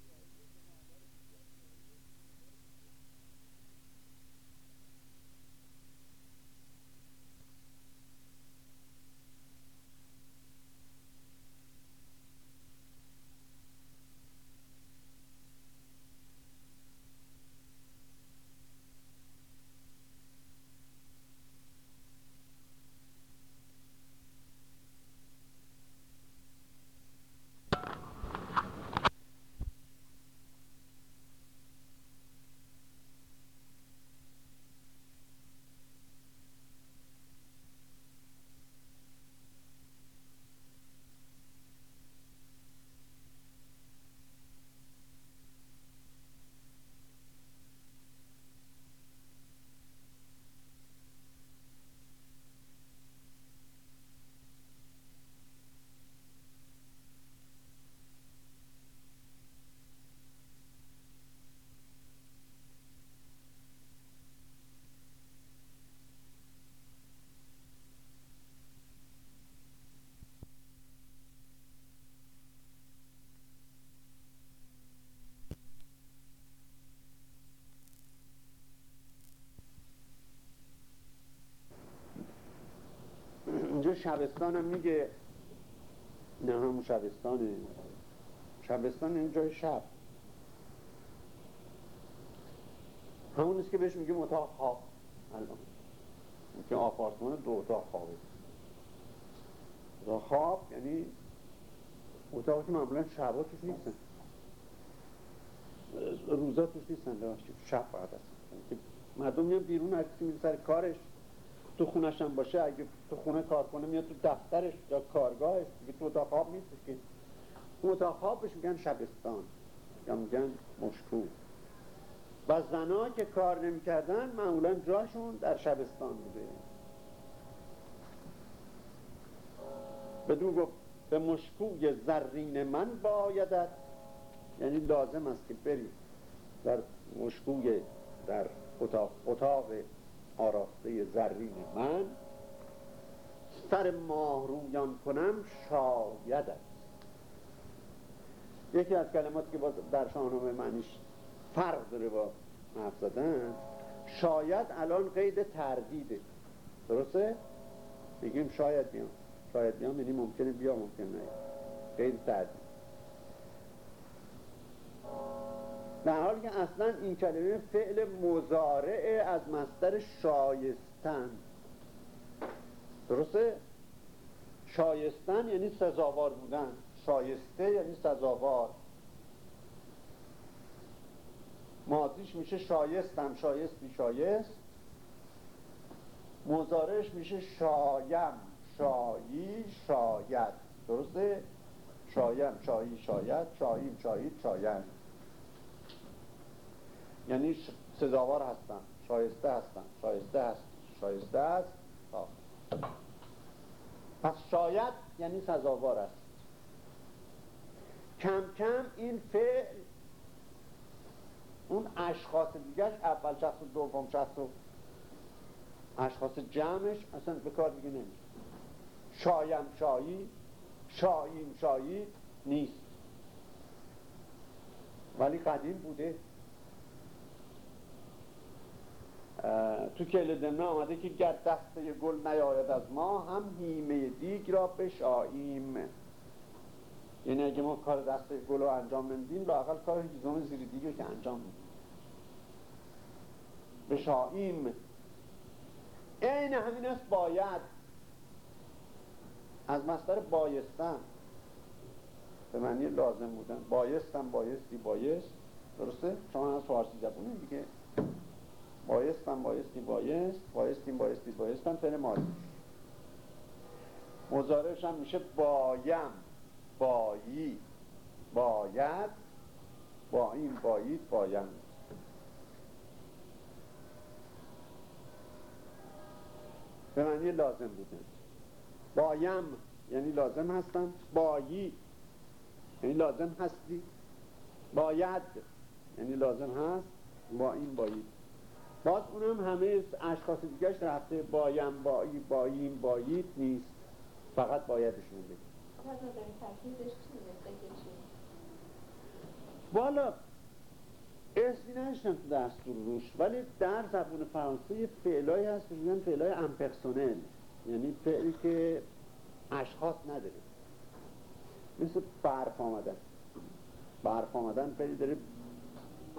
اینجا شبستان هم میگه. نه همون شبستانه. شبستان این جای شب. همون نیست که بهش میگه اتاق خواب. الان. که آپارتمان دو اتاق خوابه. اتاق خواب یعنی اتاقی که معمولا شبا توش نیستن. روزا توش نیستن شب فقط هستن مردم میان بیرون هر کسی سر کارش. تو خونش هم باشه اگه تو خونه کار کنه میاد تو دفترش یا کارگاهش دیگه تو اتاق خواب نیست که. اون اتاق خوابش میگن شبستان. یا میگن مشکو و زنها که کار نمی‌کردن معمولا جاشون در شبستان بوده. بدون گفت به مشکوی زرین من بایدد یعنی لازم است که بری در مشکوی در اتاق, اتاق آراسته زرین من سر ماه رویان کنم شاید است. یکی از کلماتی که باز در شاهنامه معنیش فرق داره با حرف شاید الان قید تردیده. درسته؟ میگیم شاید بیام. شاید بیام یعنی ممکنه بیا ممکن نه. قید تردید. در حالی که اصلا این کلمه فعل مزارع از مصدر شایستن. درسته؟ شایستن یعنی سزاوار بودن. شایسته یعنی سزاوار. مادیش میشه شایستم. شایست مزارش میشه شایم. شایی شاید. درسته؟ شایم شایی شاید. شاییم شایید شاید یعنی سزاوار هستن. شایسته هستن. شایسته هست. شایسته است. پس شاید یعنی سزاوار است. کم کم این فعل اون اشخاص دیگرش اول شخص و دوم شخص و اشخاص جمعش اصلا به کار دیگه نمیشه شایم شایی شاییم شایی نیست. ولی قدیم بوده. تو کل دمنه آمده که گر دسته گل نیاید از ما هم هیمه دیگ را بشاییم. یعنی اگه ما کار دسته گل رو انجام نمیدیم لاقل کار هیزم زیر دیگ که انجام میدیم. بشاییم. عین همین است باید. از مصدر بایستن. به معنی لازم بودن. بایستم بایستی بایست. درسته؟ شما از فارسی زبونه دیگه. بایستم بایستی بایست بایستیم بایستی بایستم فعل ماضی مزارش هم میشه بایم بایی باید با این بایید بایم به معنی لازم بودن بایم یعنی لازم هستم بایی یعنی لازم هستی باید یعنی لازم هست با این بایی باز اونم همه اشخاص دیگرش رفته بایم بایی باییم بایید نیست. فقط بایدشون بگید والا اسمی نشتم تو دستور روش ولی در زبون فرانسه فعلایی هست که میگن فعلای امپرسونل یعنی فعلی که اشخاص نداره. مثل برف آمدن. برف آمدن فعلی داره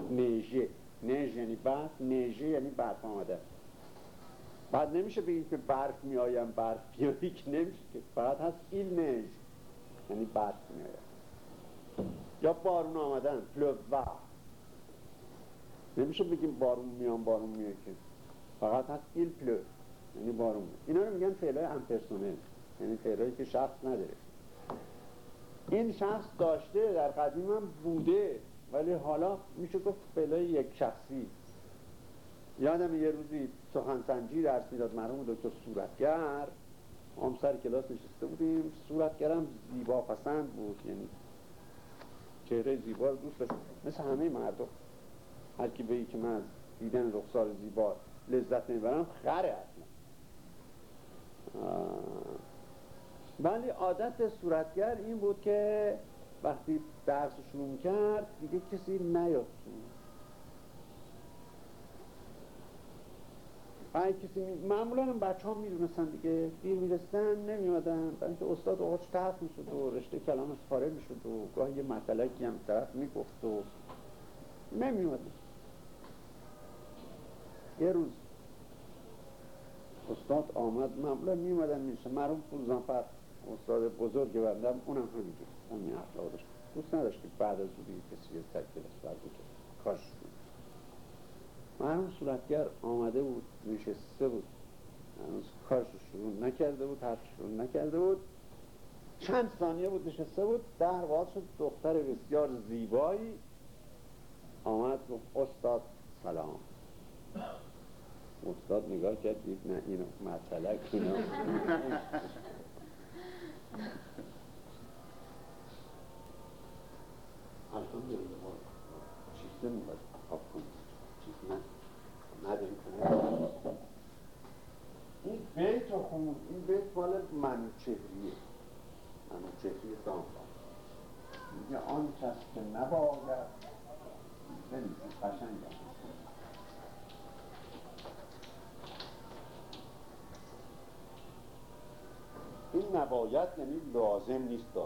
نیژه نیژ یعنی برف. نیژه یعنی برف آمدن بعد نمیشه بگید که برف میآیم برف بیایی که نمیشه که. فقط هست این نیژ یعنی برف میآیم. یا بارون آمدن پلووا نمیشه بگیم بارون میان بارون میاد که. فقط هست ایل پلو یعنی بارون. اینا رو میگن فعلای امپرسونل یعنی فعلایی که شخص نداره. این شخص داشته در قدیم هم بوده. ولی حالا میشه گفت فعلای یک شخصی. یادم یه روزی سخنسنجی درس می‌داد مرحوم دکتر صورتگر هم سر کلاس نشسته بودیم. صورتگرم زیبا پسند بود یعنی چهره زیبا دوست داشت. مثل همه مردم. هر کی بگی که من از دیدن رخسار زیبا لذت می‌برم خره اصلا. ولی عادت صورتگر این بود که وقتی درس شروع کرد دیگه کسی نیاد اگه کسی می... معمولا هم بچه ها می‌دونستن دیگه دیر میرستن نمیادن برای اینکه استاد اوقاتش تحت می‌شد و رشته کلامش پاره می‌شد و گاهی یه مطلقی هم طرف می‌گفت و نمیادن یه روز استاد آمد معمولا میومدن میشه مرحوم فروزانفر استاد بزرگ بندم اونم همینجور همین اخلاق داشت دوست نداشت که بعد از بودی کسی یه تک کلاس برد کاش. مرحوم صورتگر آمده بود نشسته بود. هنوز کارش شروع نکرده بود حرف شروع نکرده بود. چند ثانیه بود نشسته بود. در باز شد دختر بسیار زیبایی. آمد گفت استاد سلام. استاد نگاه کرد دید نه اینو مسئله اینا [LAUGHS] الحمدلله چیز نمیباید آب کنید چیز نداریم کنید این بیت رو خون این بیت مال منوچهریه منوچهری دام میگه آن کس که نباید این نباید یعنی لازم نیست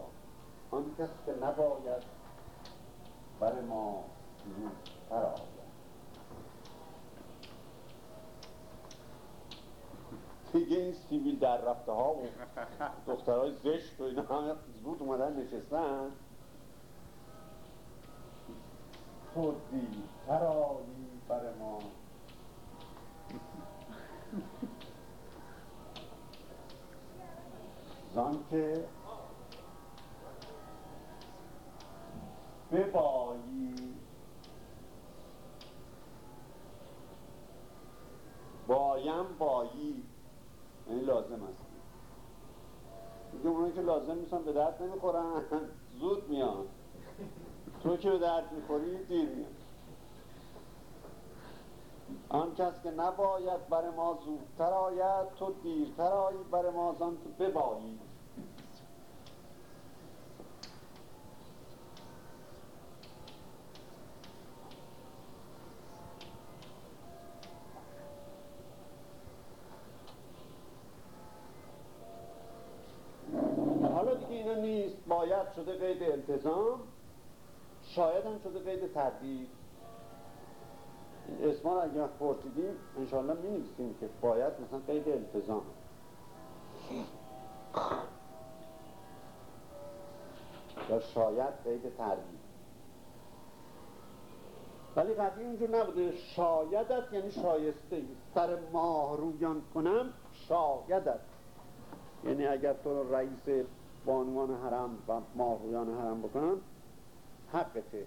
آن کس که نباید بر ما زودتر آید دیگه این سیویل در رفته ها و دخترهای زشت و اینا همه زود اومدن نشستن. تو دیرتر آیی بر ما. زان که ببایی بایم بایی. یعنی لازم است. دیگه اونایی که لازم نیستن به درد نمی‌خورن. زود میان. تو که به درد می‌خوری دیر میان. آن کس که نباید بر ما زودتر آید تو دیرتر آیی بر ما که ببایی. شده قید التزام؟ شاید هم شده قید تردید. این اسما رو اگر پرسیدیم انشاءالله می نویسیم که باید مثلا قید التزام. یا شاید قید تربیت ولی قبلی اونجور نبوده. شایدت یعنی شایسته. سر ماه رویان کنم شایدت یعنی اگر تو رئیس بانوان حرم و ماهرویان حرم بکنم حقته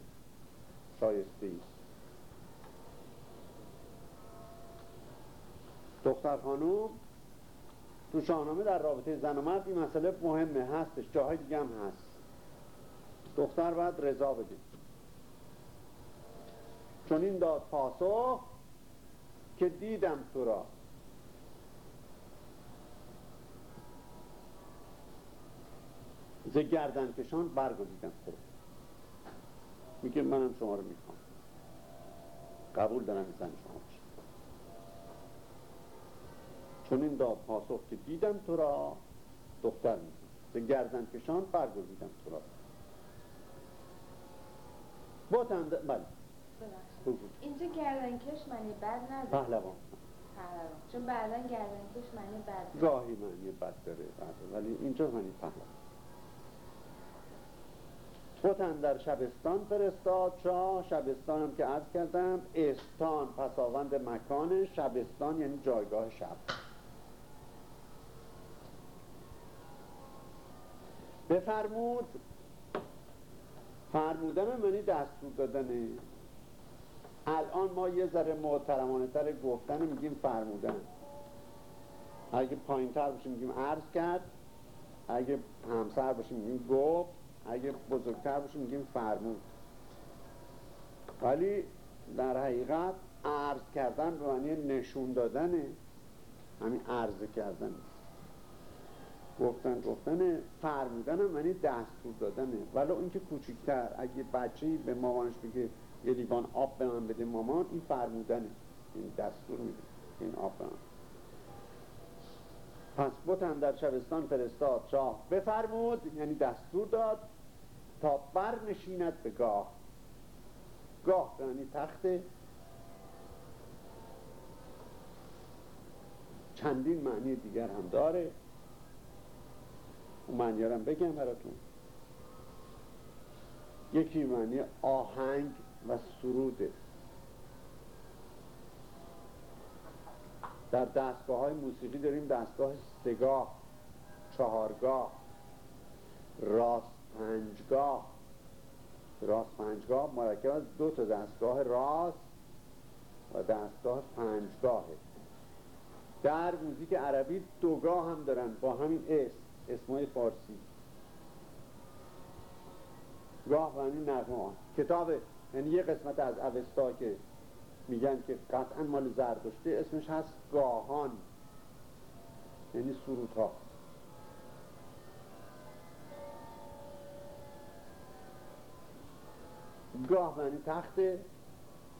شایسته ای دختر خانوم تو شاهنامه در رابطه زن و مرد این مسئله مهمه هستش جاهای دیگه هم هست. دختر باید رضا بده. چون این داد پاسخ که دیدم تو را. ز گردن کشان برگزیدم. تو میگه منم شما رو می‌خوام. قبول دارم زن شما چون این داد پاسخ که دیدم تو را دختر میگه. به گردن کشان برگزیدم تو را. با تنده بله. اینجا گردنکش معنی بد نداره. پهلوان. چون بعدا گردنکش معنی بد گاهی معنی بد داره. بله. ولی اینجا معنی پهلوان. بتن در شبستان فرستاد شاه شبستان هم که عرض کردم استان پساوند مکان شبستان یعنی جایگاه شب. بفرمود فرمودن منی دستور دادنه الان ما یه ذره محترمانه تر گفتن میگیم فرمودن. اگه پایین تر باشیم میگیم عرض کرد. اگه همسر باشیم میگیم گفت. اگه بزرگتر باشیم میگیم فرمود. ولی در حقیقت عرض کردن به معنی نشون دادنه همین عرض کردن. گفتن گفتن فرمودن هم معنی دستور دادنه ولو اینکه کوچکتر اگه بچه‌ای به مامانش بگه یه لیوان آب به من بده مامان این فرمودنه این دستور میده. این آب به من. پس بتن در شبستان فرستاد شاه. بفرمود یعنی دستور داد. تا بر نشیند به گاه. گاه یعنی تخت چندین معنی دیگر هم داره. اون معنی هم بگم براتون. یکی معنی آهنگ و سروده در دستگاه های موسیقی داریم دستگاه سگاه چهارگاه. راست. پنجگاه. راست پنجگاه مرکب از دو تا دستگاه راست و دستگاه پنجگاهه. در موزیک عربی دوگاه هم دارن با همین اسم اسمای فارسی. گاه و همین نغمه کتاب یعنی یه قسمت از اوستا که میگن که قطعا مال زردشته اسمش هست گاهان. یعنی سرودها. گاه یعنی تخت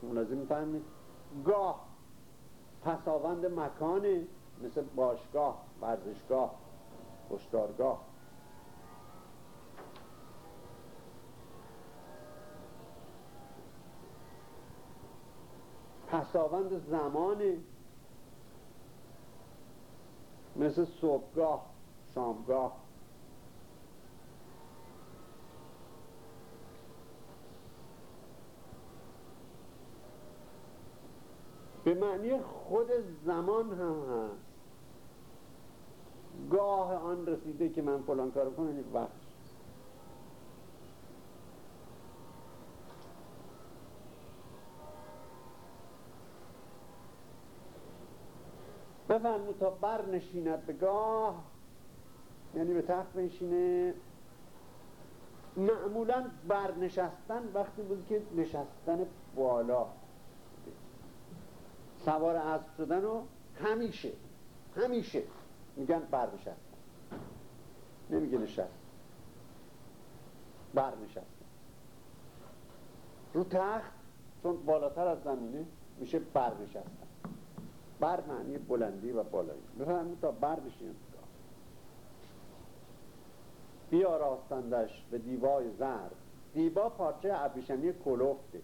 ملازم می‌فهمید. گاه پساوند مکانه مثل باشگاه ورزشگاه هشدارگاه پساوند زمانه مثل صبحگاه شامگاه. به معنی خود زمان هم هست. گاه آن رسیده که من فلان کار کنم یعنی وقت. بفرمود تا بر نشیند به گاه یعنی به تخت بنشینه. معمولا برنشستن وقتی بود که نشستن بالا. سوار اسب شدن و همیشه همیشه میگن برنشستن نمیگه نشست. برنشستن رو تخت چون بالاتر از زمینه میشه برنشستن بر معنی بلندی و بالایی. بفرمید تا بر بشین بیا راستندش به دیوای زرد. دیبا پارچه ابریشمی کلوفته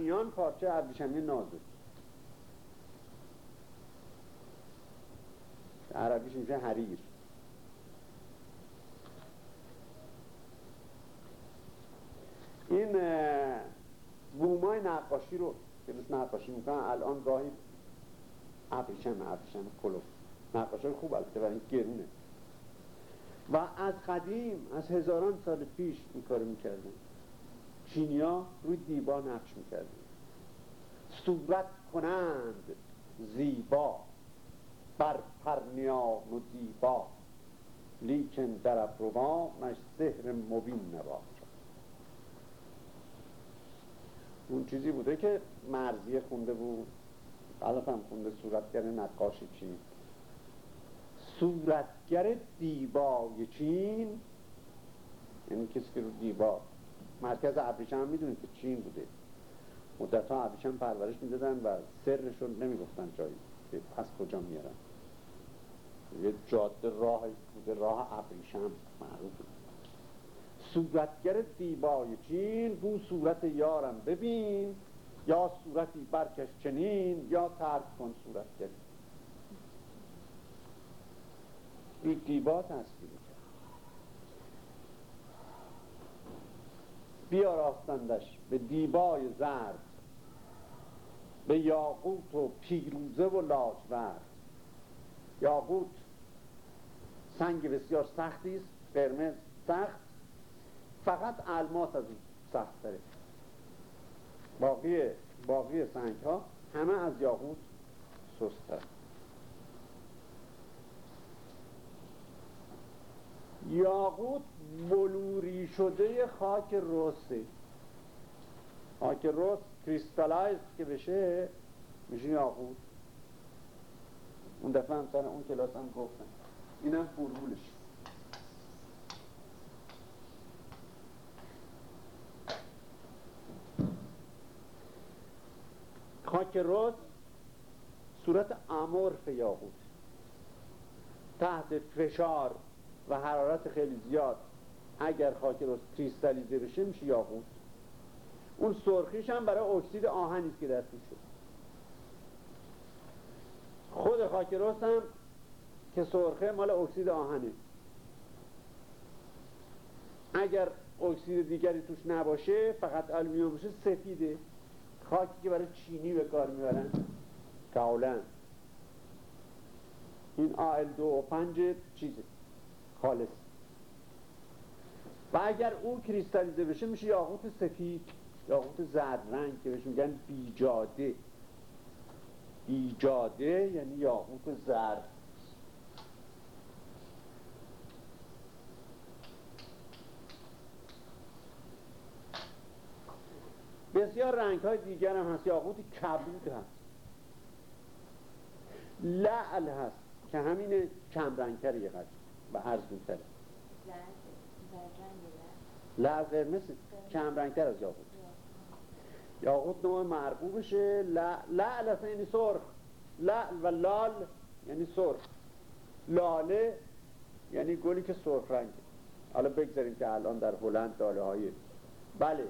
پرنیان پارچه ابریشمی نازک عربیش میشه حریر. این بومای نقاشی رو که روش نقاشی می‌کنن الان گاهی ابریشم ابریشم کلوف. نقاشی خوب البته این گرونه. و از قدیم از هزاران سال پیش این کارو می‌کردن. چینیا روی دیبا نقش می‌کردن صورت کنند زیبا بر پرنیان و دیبا لیکن در ابروان نش سهر مبین نباشد اون چیزی بوده که مرزیه خونده بود. الان هم خونده صورتگر نقاشی چین. صورتگر دیبای چین یعنی کسی که رو دیبا مرکز ابریشم می‌دونید که چین بوده. مدت ها ابریشم پرورش می‌دادن و سرشون نمی‌گفتن جایی از کجا میارن یه جاده راه بوده راه ابریشم معروف. صورتگر دیبای چین بو صورت یارم ببین. یا صورتی برکش چنین یا ترک کن صورتگری بی دیبا تصویر کرد بیاراستندش به دیبای زرد به یاقوت و پیروزه و لاجورد. یاقوت سنگ بسیار سختی است قرمز سخت فقط الماس از این سخت داره باقی باقی سنگ ها همه از یاقوت سستر یاقوت بلوری شده خاک رسه خاک رس کریستالایز که بشه میشه یاقوت. اون دفعه هم سر اون کلاس هم گفتن اینم فرمولش. خاک رز صورت امورف یاقوت. تحت فشار. و حرارت خیلی زیاد اگر خاک رز کریستالیزه بشه میشه یاقوت. اون سرخیش هم برای اکسید آهنی که در توش خود خاک رس هم که سرخه مال اکسید آهنه. اگر اکسید دیگری توش نباشه فقط آلومینیوم باشه سفیده. خاکی که برای چینی به کار می‌برن. کائولن این Al دو O پنج چیزه. خالص. و اگر اون کریستالیزه بشه میشه یاقوت سفید یاقوت زرد رنگ که بهش میگن بیجاده. بیجاده یعنی یاقوت زرد. بسیار رنگ های دیگر هم هست یاقوت کبود هست. لعل هست که همین کم رنگتر یه قدر. و ارزون تره لعل قرمز کم رنگتر از یاقوت. یاقوت نوع مرغوبشه. لعل اصلا یعنی سرخ. لعل و لال یعنی سرخ. لاله یعنی گلی که سرخ رنگه حالا بگذاریم که الان در هلند لاله های بله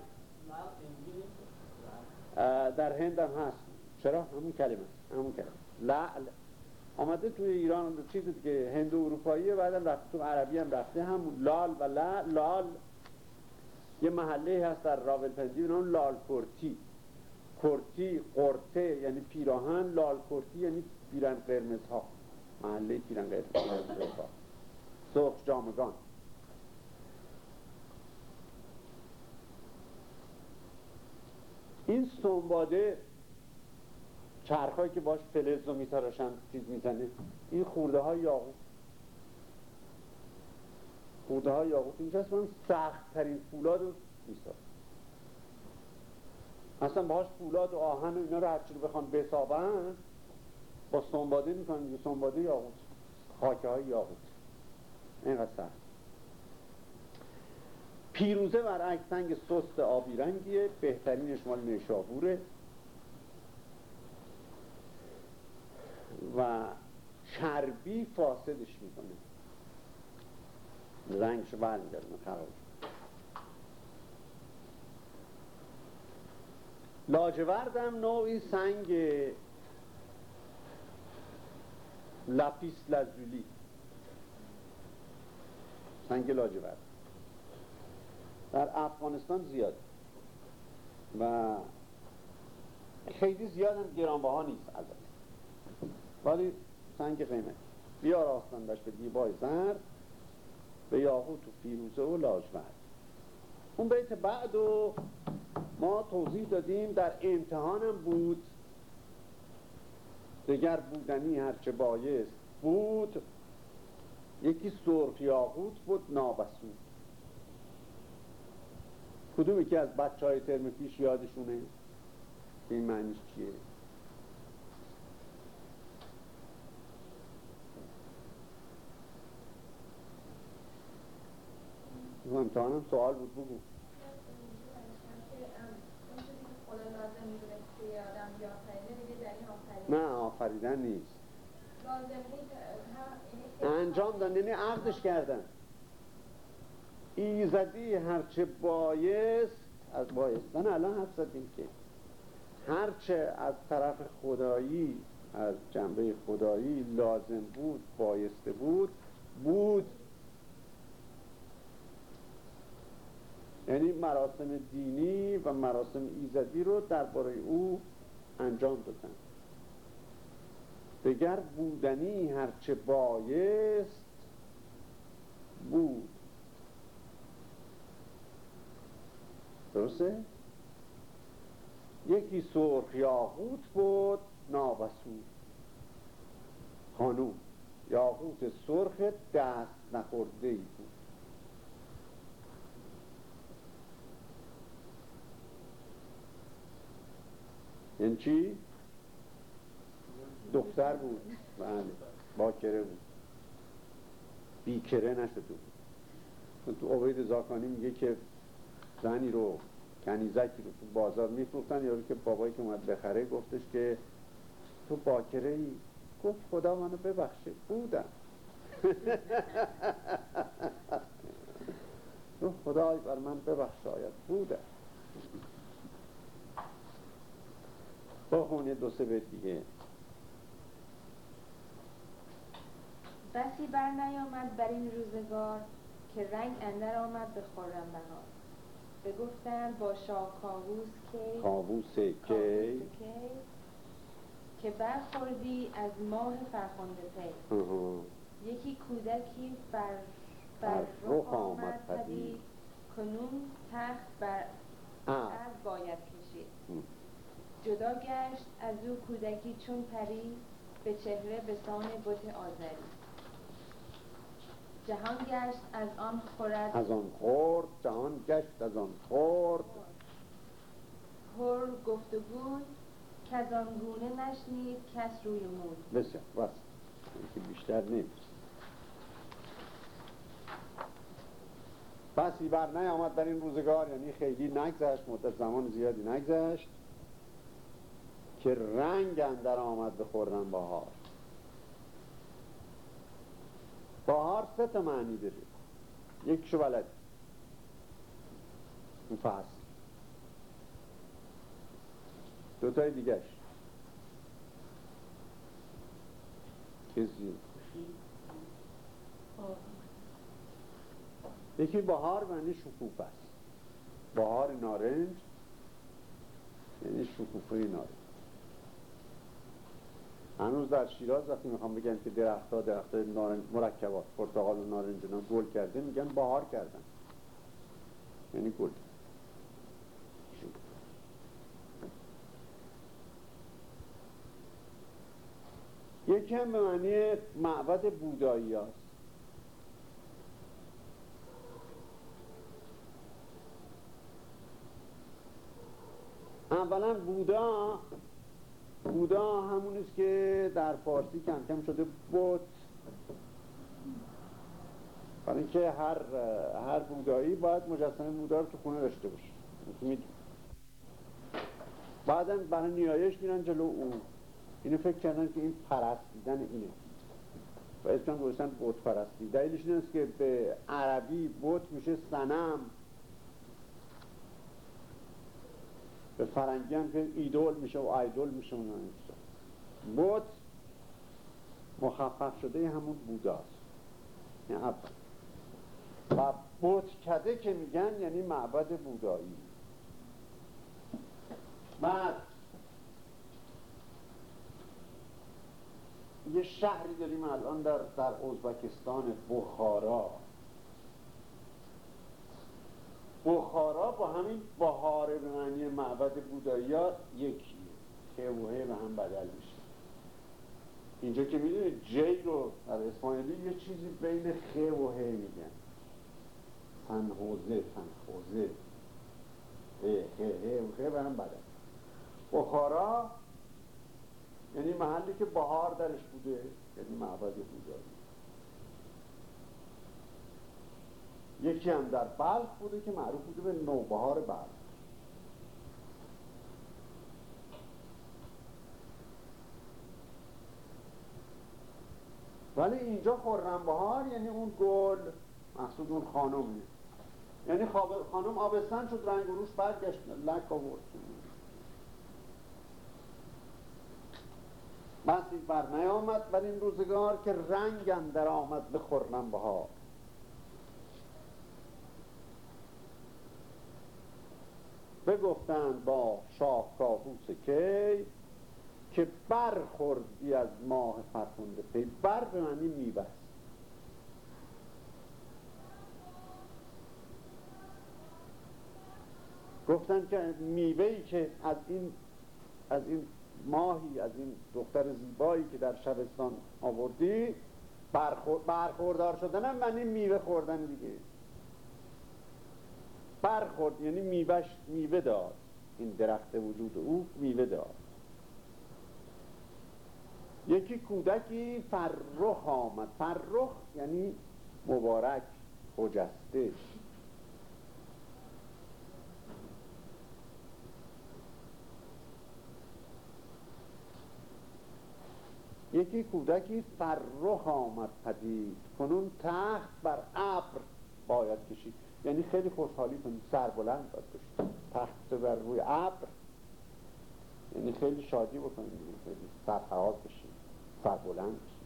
در هند هم هست. چرا؟ همون کلمه همون کلمه. لعل آمده توی ایران چیزی که هندو اروپاییه بعدم رفته تو عربی هم رفته همون لال و لعل لال یه محله هست در راولپندی نام لال کرتی کرتی قرته یعنی پیراهن لال کرتی یعنی پیرن قرمز ها محله پیرن قرمز ها سرخ جامگان. این سنباده چرخهایی که باش فلز رو میتراشن چیز می‌زنه. این خورده های یاقوت. خورده های یاقوت. اینجا من سخت ترین فولاد رو میساد اصلا باش فولاد و آهن و اینا رو هرچی رو بخوان بسابن با سنباده می‌کنن سنباده یاقوت. خاکه های یاقوت. اینقدر سخت. پیروزه برعکس سنگ سست آبی رنگیه. بهترینش مال نیشابوره و چربی فاسدش می‌کنه. رنگشو برمیگرده خراب لاجوردم نوعی سنگ لپیس لزولی. سنگ لاجورد. در افغانستان زیاد. و خیلی زیاد هم گرانبها نیست ولی سنگ قیمت. بیار آستاندش به دیبای زرد به یاقوت و فیروزه و لاجورد. اون بیت بعد و ما توضیح دادیم در امتحانم بود. دگر بودنی هرچه بایست بود. یکی سرخ یاقوت بود نابسود. کدومی که از بچه های ترم پیش یادشونه؟ این معنیش چیه؟ امتحانم سوال بود بگو. نه آفریدن نیست. انجام دادن یعنی عقدش کردن. ایزدی هرچه بایست از بایستن الان حرف زدیم که هرچه از طرف خدایی از جنبه خدایی لازم بود بایسته بود بود یعنی مراسم دینی و مراسم ایزدی رو درباره او انجام دادن. دگر بودنی هرچه بایست بود. درسته؟ یکی سرخ یاقوت بود نابسود خانوم یاقوت سرخ دست نخورده ای بود یعنی چی؟ دختر بود. بله. باکره بود. بیکره نشده بود تو عبید زاکانی میگه که زنی رو کنیزکی رو تو بازار میفروختن یارو که بابایی که اومد بخره گفتش که تو باکره ای گفت خدا منو ببخشه. بودم. [LAUGHS] خدای بر من ببخشاید بودم. بخون یه دو سه بیت دیگه. بسی بر نیامد بر این روزگار که رنگ اندر آمد به خورم بهار بگفتند با شاه کاووس کی؟ کاووس کی؟ که برخوردی از ماه فرخنده پی. یکی کودکی بر بر رخ آمد پدید. کنون تخت بر از باید کشید. جدا گشت از او کودکی چون پری به چهره به سان بت آذری. جهان گشت از آن خورد. از آن خورد جهان گشت از آن خورد. هر گفتگوی که از آن گونه نشنید کس روی مود بسیار بس که بیشتر نیست. بسی بر نیامد در این روزگار یعنی خیلی نگذشت مدت زمان زیادی نگذشت. که رنگ اندر آمد به خوردن بهار. بهار سه تا معنی داره. یکشو بلد. این فصل دوتای دیگهش. کسی. یکی بهار معنی شکوفه است. بهار نارنج یعنی شکوفه نارنج. هنوز در شیراز وقتی می‌خوام بگن که درخت ها درخت نارنج مرکبات پرتقال و نارنج اینا گل کرده میگن بهار کردن. یعنی گل. یکی هم به معنی معبد بودایی هست. اولا بودا بودا همونیست که در فارسی کم کم شده بود. برای اینکه هر هر بودایی باید مجسمه بودا رو تو خونه داشته باشه. بعدا برای نیایش میرن جلو او اینو فکر کردن که این پرستیدن اینه. و اسم گذاشتن بت پرستی. دلیلش این است که به عربی بت میشه سنم به فرنگی هم که ایدول میشه و آیدول میشه اون بود مخفف شده همون بوداست. یعنی و کده که میگن یعنی معبد بودایی. بعد یه شهری داریم الان در, در ازبکستان بخارا. بخارا با همین بهاره به معنی معبد بودایی ها یکیه که و به هم بدل میشه. اینجا که می‌دونید جی رو در اسپانیایی یه چیزی بین خه و هه میگن. فنحوزه فنحوزه هه هه و خه به هم بدل. بخارا یعنی محلی که بهار درش بوده یعنی معبد بودایی. یکی هم در بلخ بوده که معروف بوده به نوبهار بلخ. ولی اینجا خورم بهار یعنی اون گل محصود اون خانمه یعنی خانم آبستن شد رنگ و روش برگشت لک آورد. بسی بر نیامد بر این روزگار که رنگ در آمد به خورم بگفتند با شاه کابوس کی که برخوردی از ماه فرخنده پی بر به معنی میبست. گفتن که میوهی که از این از این ماهی از این دختر زیبایی که در شبستان آوردی برخور برخوردار شدن هم معنی میوه خوردن دیگه. برخورد یعنی میوهش میوه داد. این درخت وجود او میوه داد. یکی کودکی فرخ آمد. فرخ یعنی مبارک خجسته یکی کودکی فرخ آمد پدید. کنون تخت بر ابر باید کشید. یعنی خیلی خوشحالی کنید سربلند باید بشید تخت بر روی ابر. یعنی خیلی شادی بکنید خیلی سرفراز بشید سربلند بشید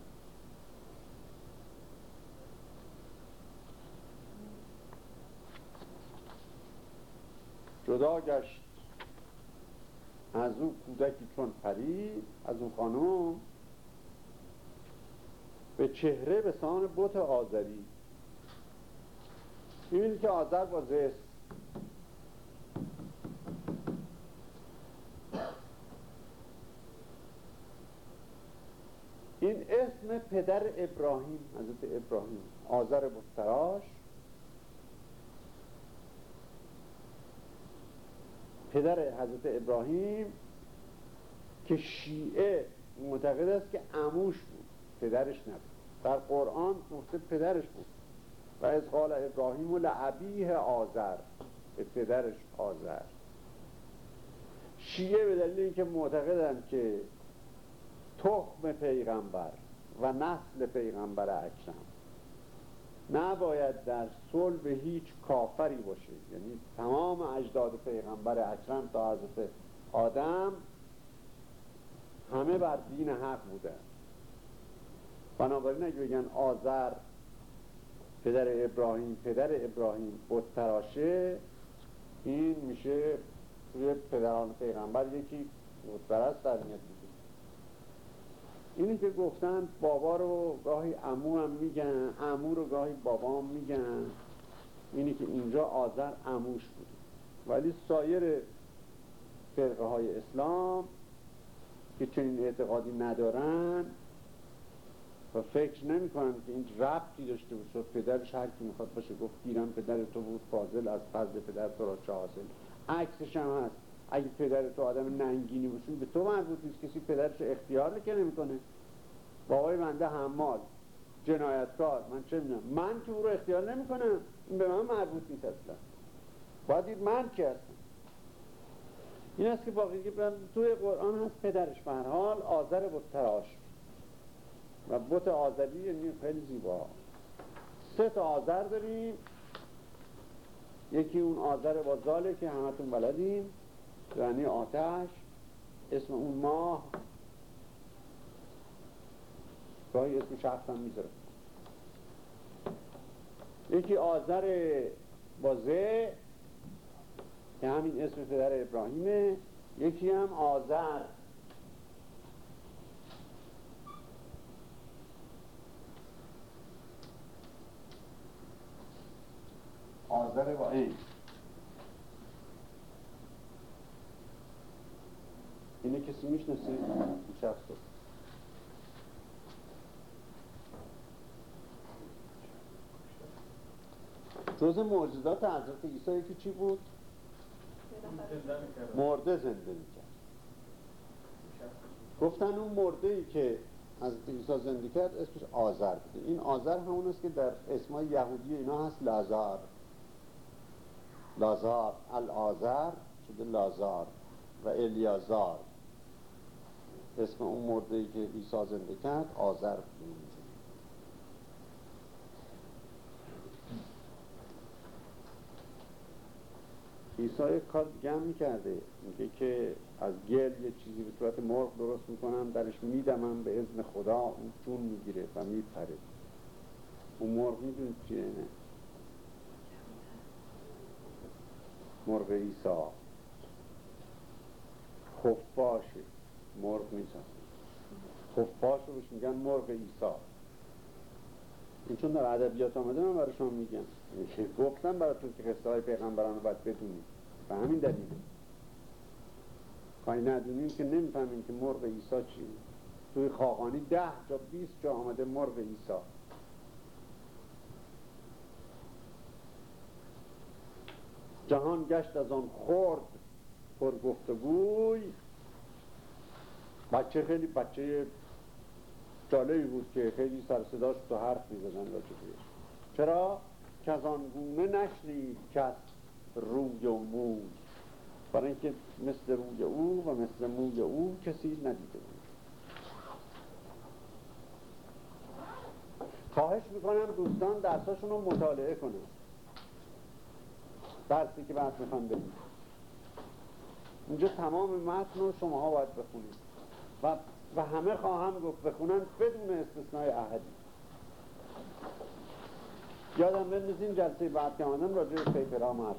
جدا گشت از اون کودکی چون پرید از اون خانم به چهره به سان بوت آذری. می‌بینید که آذر با زست این اسم پدر ابراهیم حضرت ابراهیم آذر بستراش پدر حضرت ابراهیم که شیعه معتقد است که اموش بود پدرش نبود. در قرآن گفته پدرش بود. از قال ابراهیم لعبیه آذر به پدرش آذر. شیعه به دلیل اینکه معتقدند که تخم پیغمبر و نسل پیغمبر اکرم نباید در صلب هیچ کافری باشه. یعنی تمام اجداد پیغمبر اکرم تا حضرت آدم همه بر دین حق بودن. بنابراین اگه بگن آذر پدر ابراهیم پدر ابراهیم بود تراشه این میشه توی پدران پیغمبر یکی پرست در میاد اینی که گفتن بابا رو گاهی امو هم میگن امو رو گاهی بابا هم میگن. اینی که اینجا آذر اموش بود. ولی سایر فرقه های اسلام که چنین اعتقادی ندارن و فکر نمی کنم که این ربطی داشته باشه. پدرش هر کی می‌خواد باشه گفت گیرم پدر تو بود فاضل از فضل پدر تو را چه حاصل عکسش هم هست. اگه پدر تو آدم ننگینی باشون به تو مربوط نیست. کسی پدرش اختیار که نمی‌کنه. بابای منده حمال جنایتکار. من چه می‌دونم؟ من که او رو اختیار نمی‌کنم. این به من مربوط نیست اصلا. باید دید من که این است که باقی توی قرآن هست پدرش. به حال آذر بود تراش و بوت آذری یعنی خیلی زیبا. سه تا آذر داریم. یکی اون آذر با زاله که همتون بلدیم یعنی آتش. اسم اون ماه. گاهی اسم شخص هم می‌ذاره. یکی آذر بازه که همین اسم پدر ابراهیمه. یکی هم آذر. آذر با این اینه کسی میشنسی این شخص. رو جز معجزات حضرت عیسی یکی چی بود؟ مرده زنده می‌کرد. گفتن اون مرده ای که از عیسی زنده کرد اسمش آذر بوده. این آذر همون است که در اسمای یهودی اینا هست لازار. لازار الازر شده لازار و الیازار. اسم اون مرده که عیسی زنده کرد آذر بوده عیسی کار دیگه هم می‌کرده. میگه که از گل یه چیزی به صورت مرغ درست می‌کنم درش میدمم به اذن خدا اون جون می‌گیره و میپره. اون مرغ می‌دونید چیه؟ نه مرغ عیسی. خفاشه مرغ نیست خفاش رو بهش میگن مرغ عیسی. این چون در ادبیات آمده من برای شما میگم. گفتم براتون که قصه های پیغمبران رو باید بدونید به همین دلیل. کاری ندونیم که نمی‌فهمیم که مرغ عیسی چیه. توی خاقانی ده جا بیست جا آمده مرغ عیسی. جهان گشت از آن خورد پر گفتگوی. بچه خیلی بچه جالبی بود که خیلی سر صداش تو حرف می‌زدن چرا؟ که از آن گونه نشنید کس روی و موی برای اینکه مثل روی او و مثل موی او کسی ندیده بود. خواهش می‌کنم دوستان درساشون رو مطالعه کنن. درسی که بعد می‌خوان بگیم اینجا تمام متن رو شما باید بخونید. و, و همه خواهم گفت بخونن بدون استثنای احدی یادم بندازیم جلسه بعد که آمدن راجع به پیپرام حرف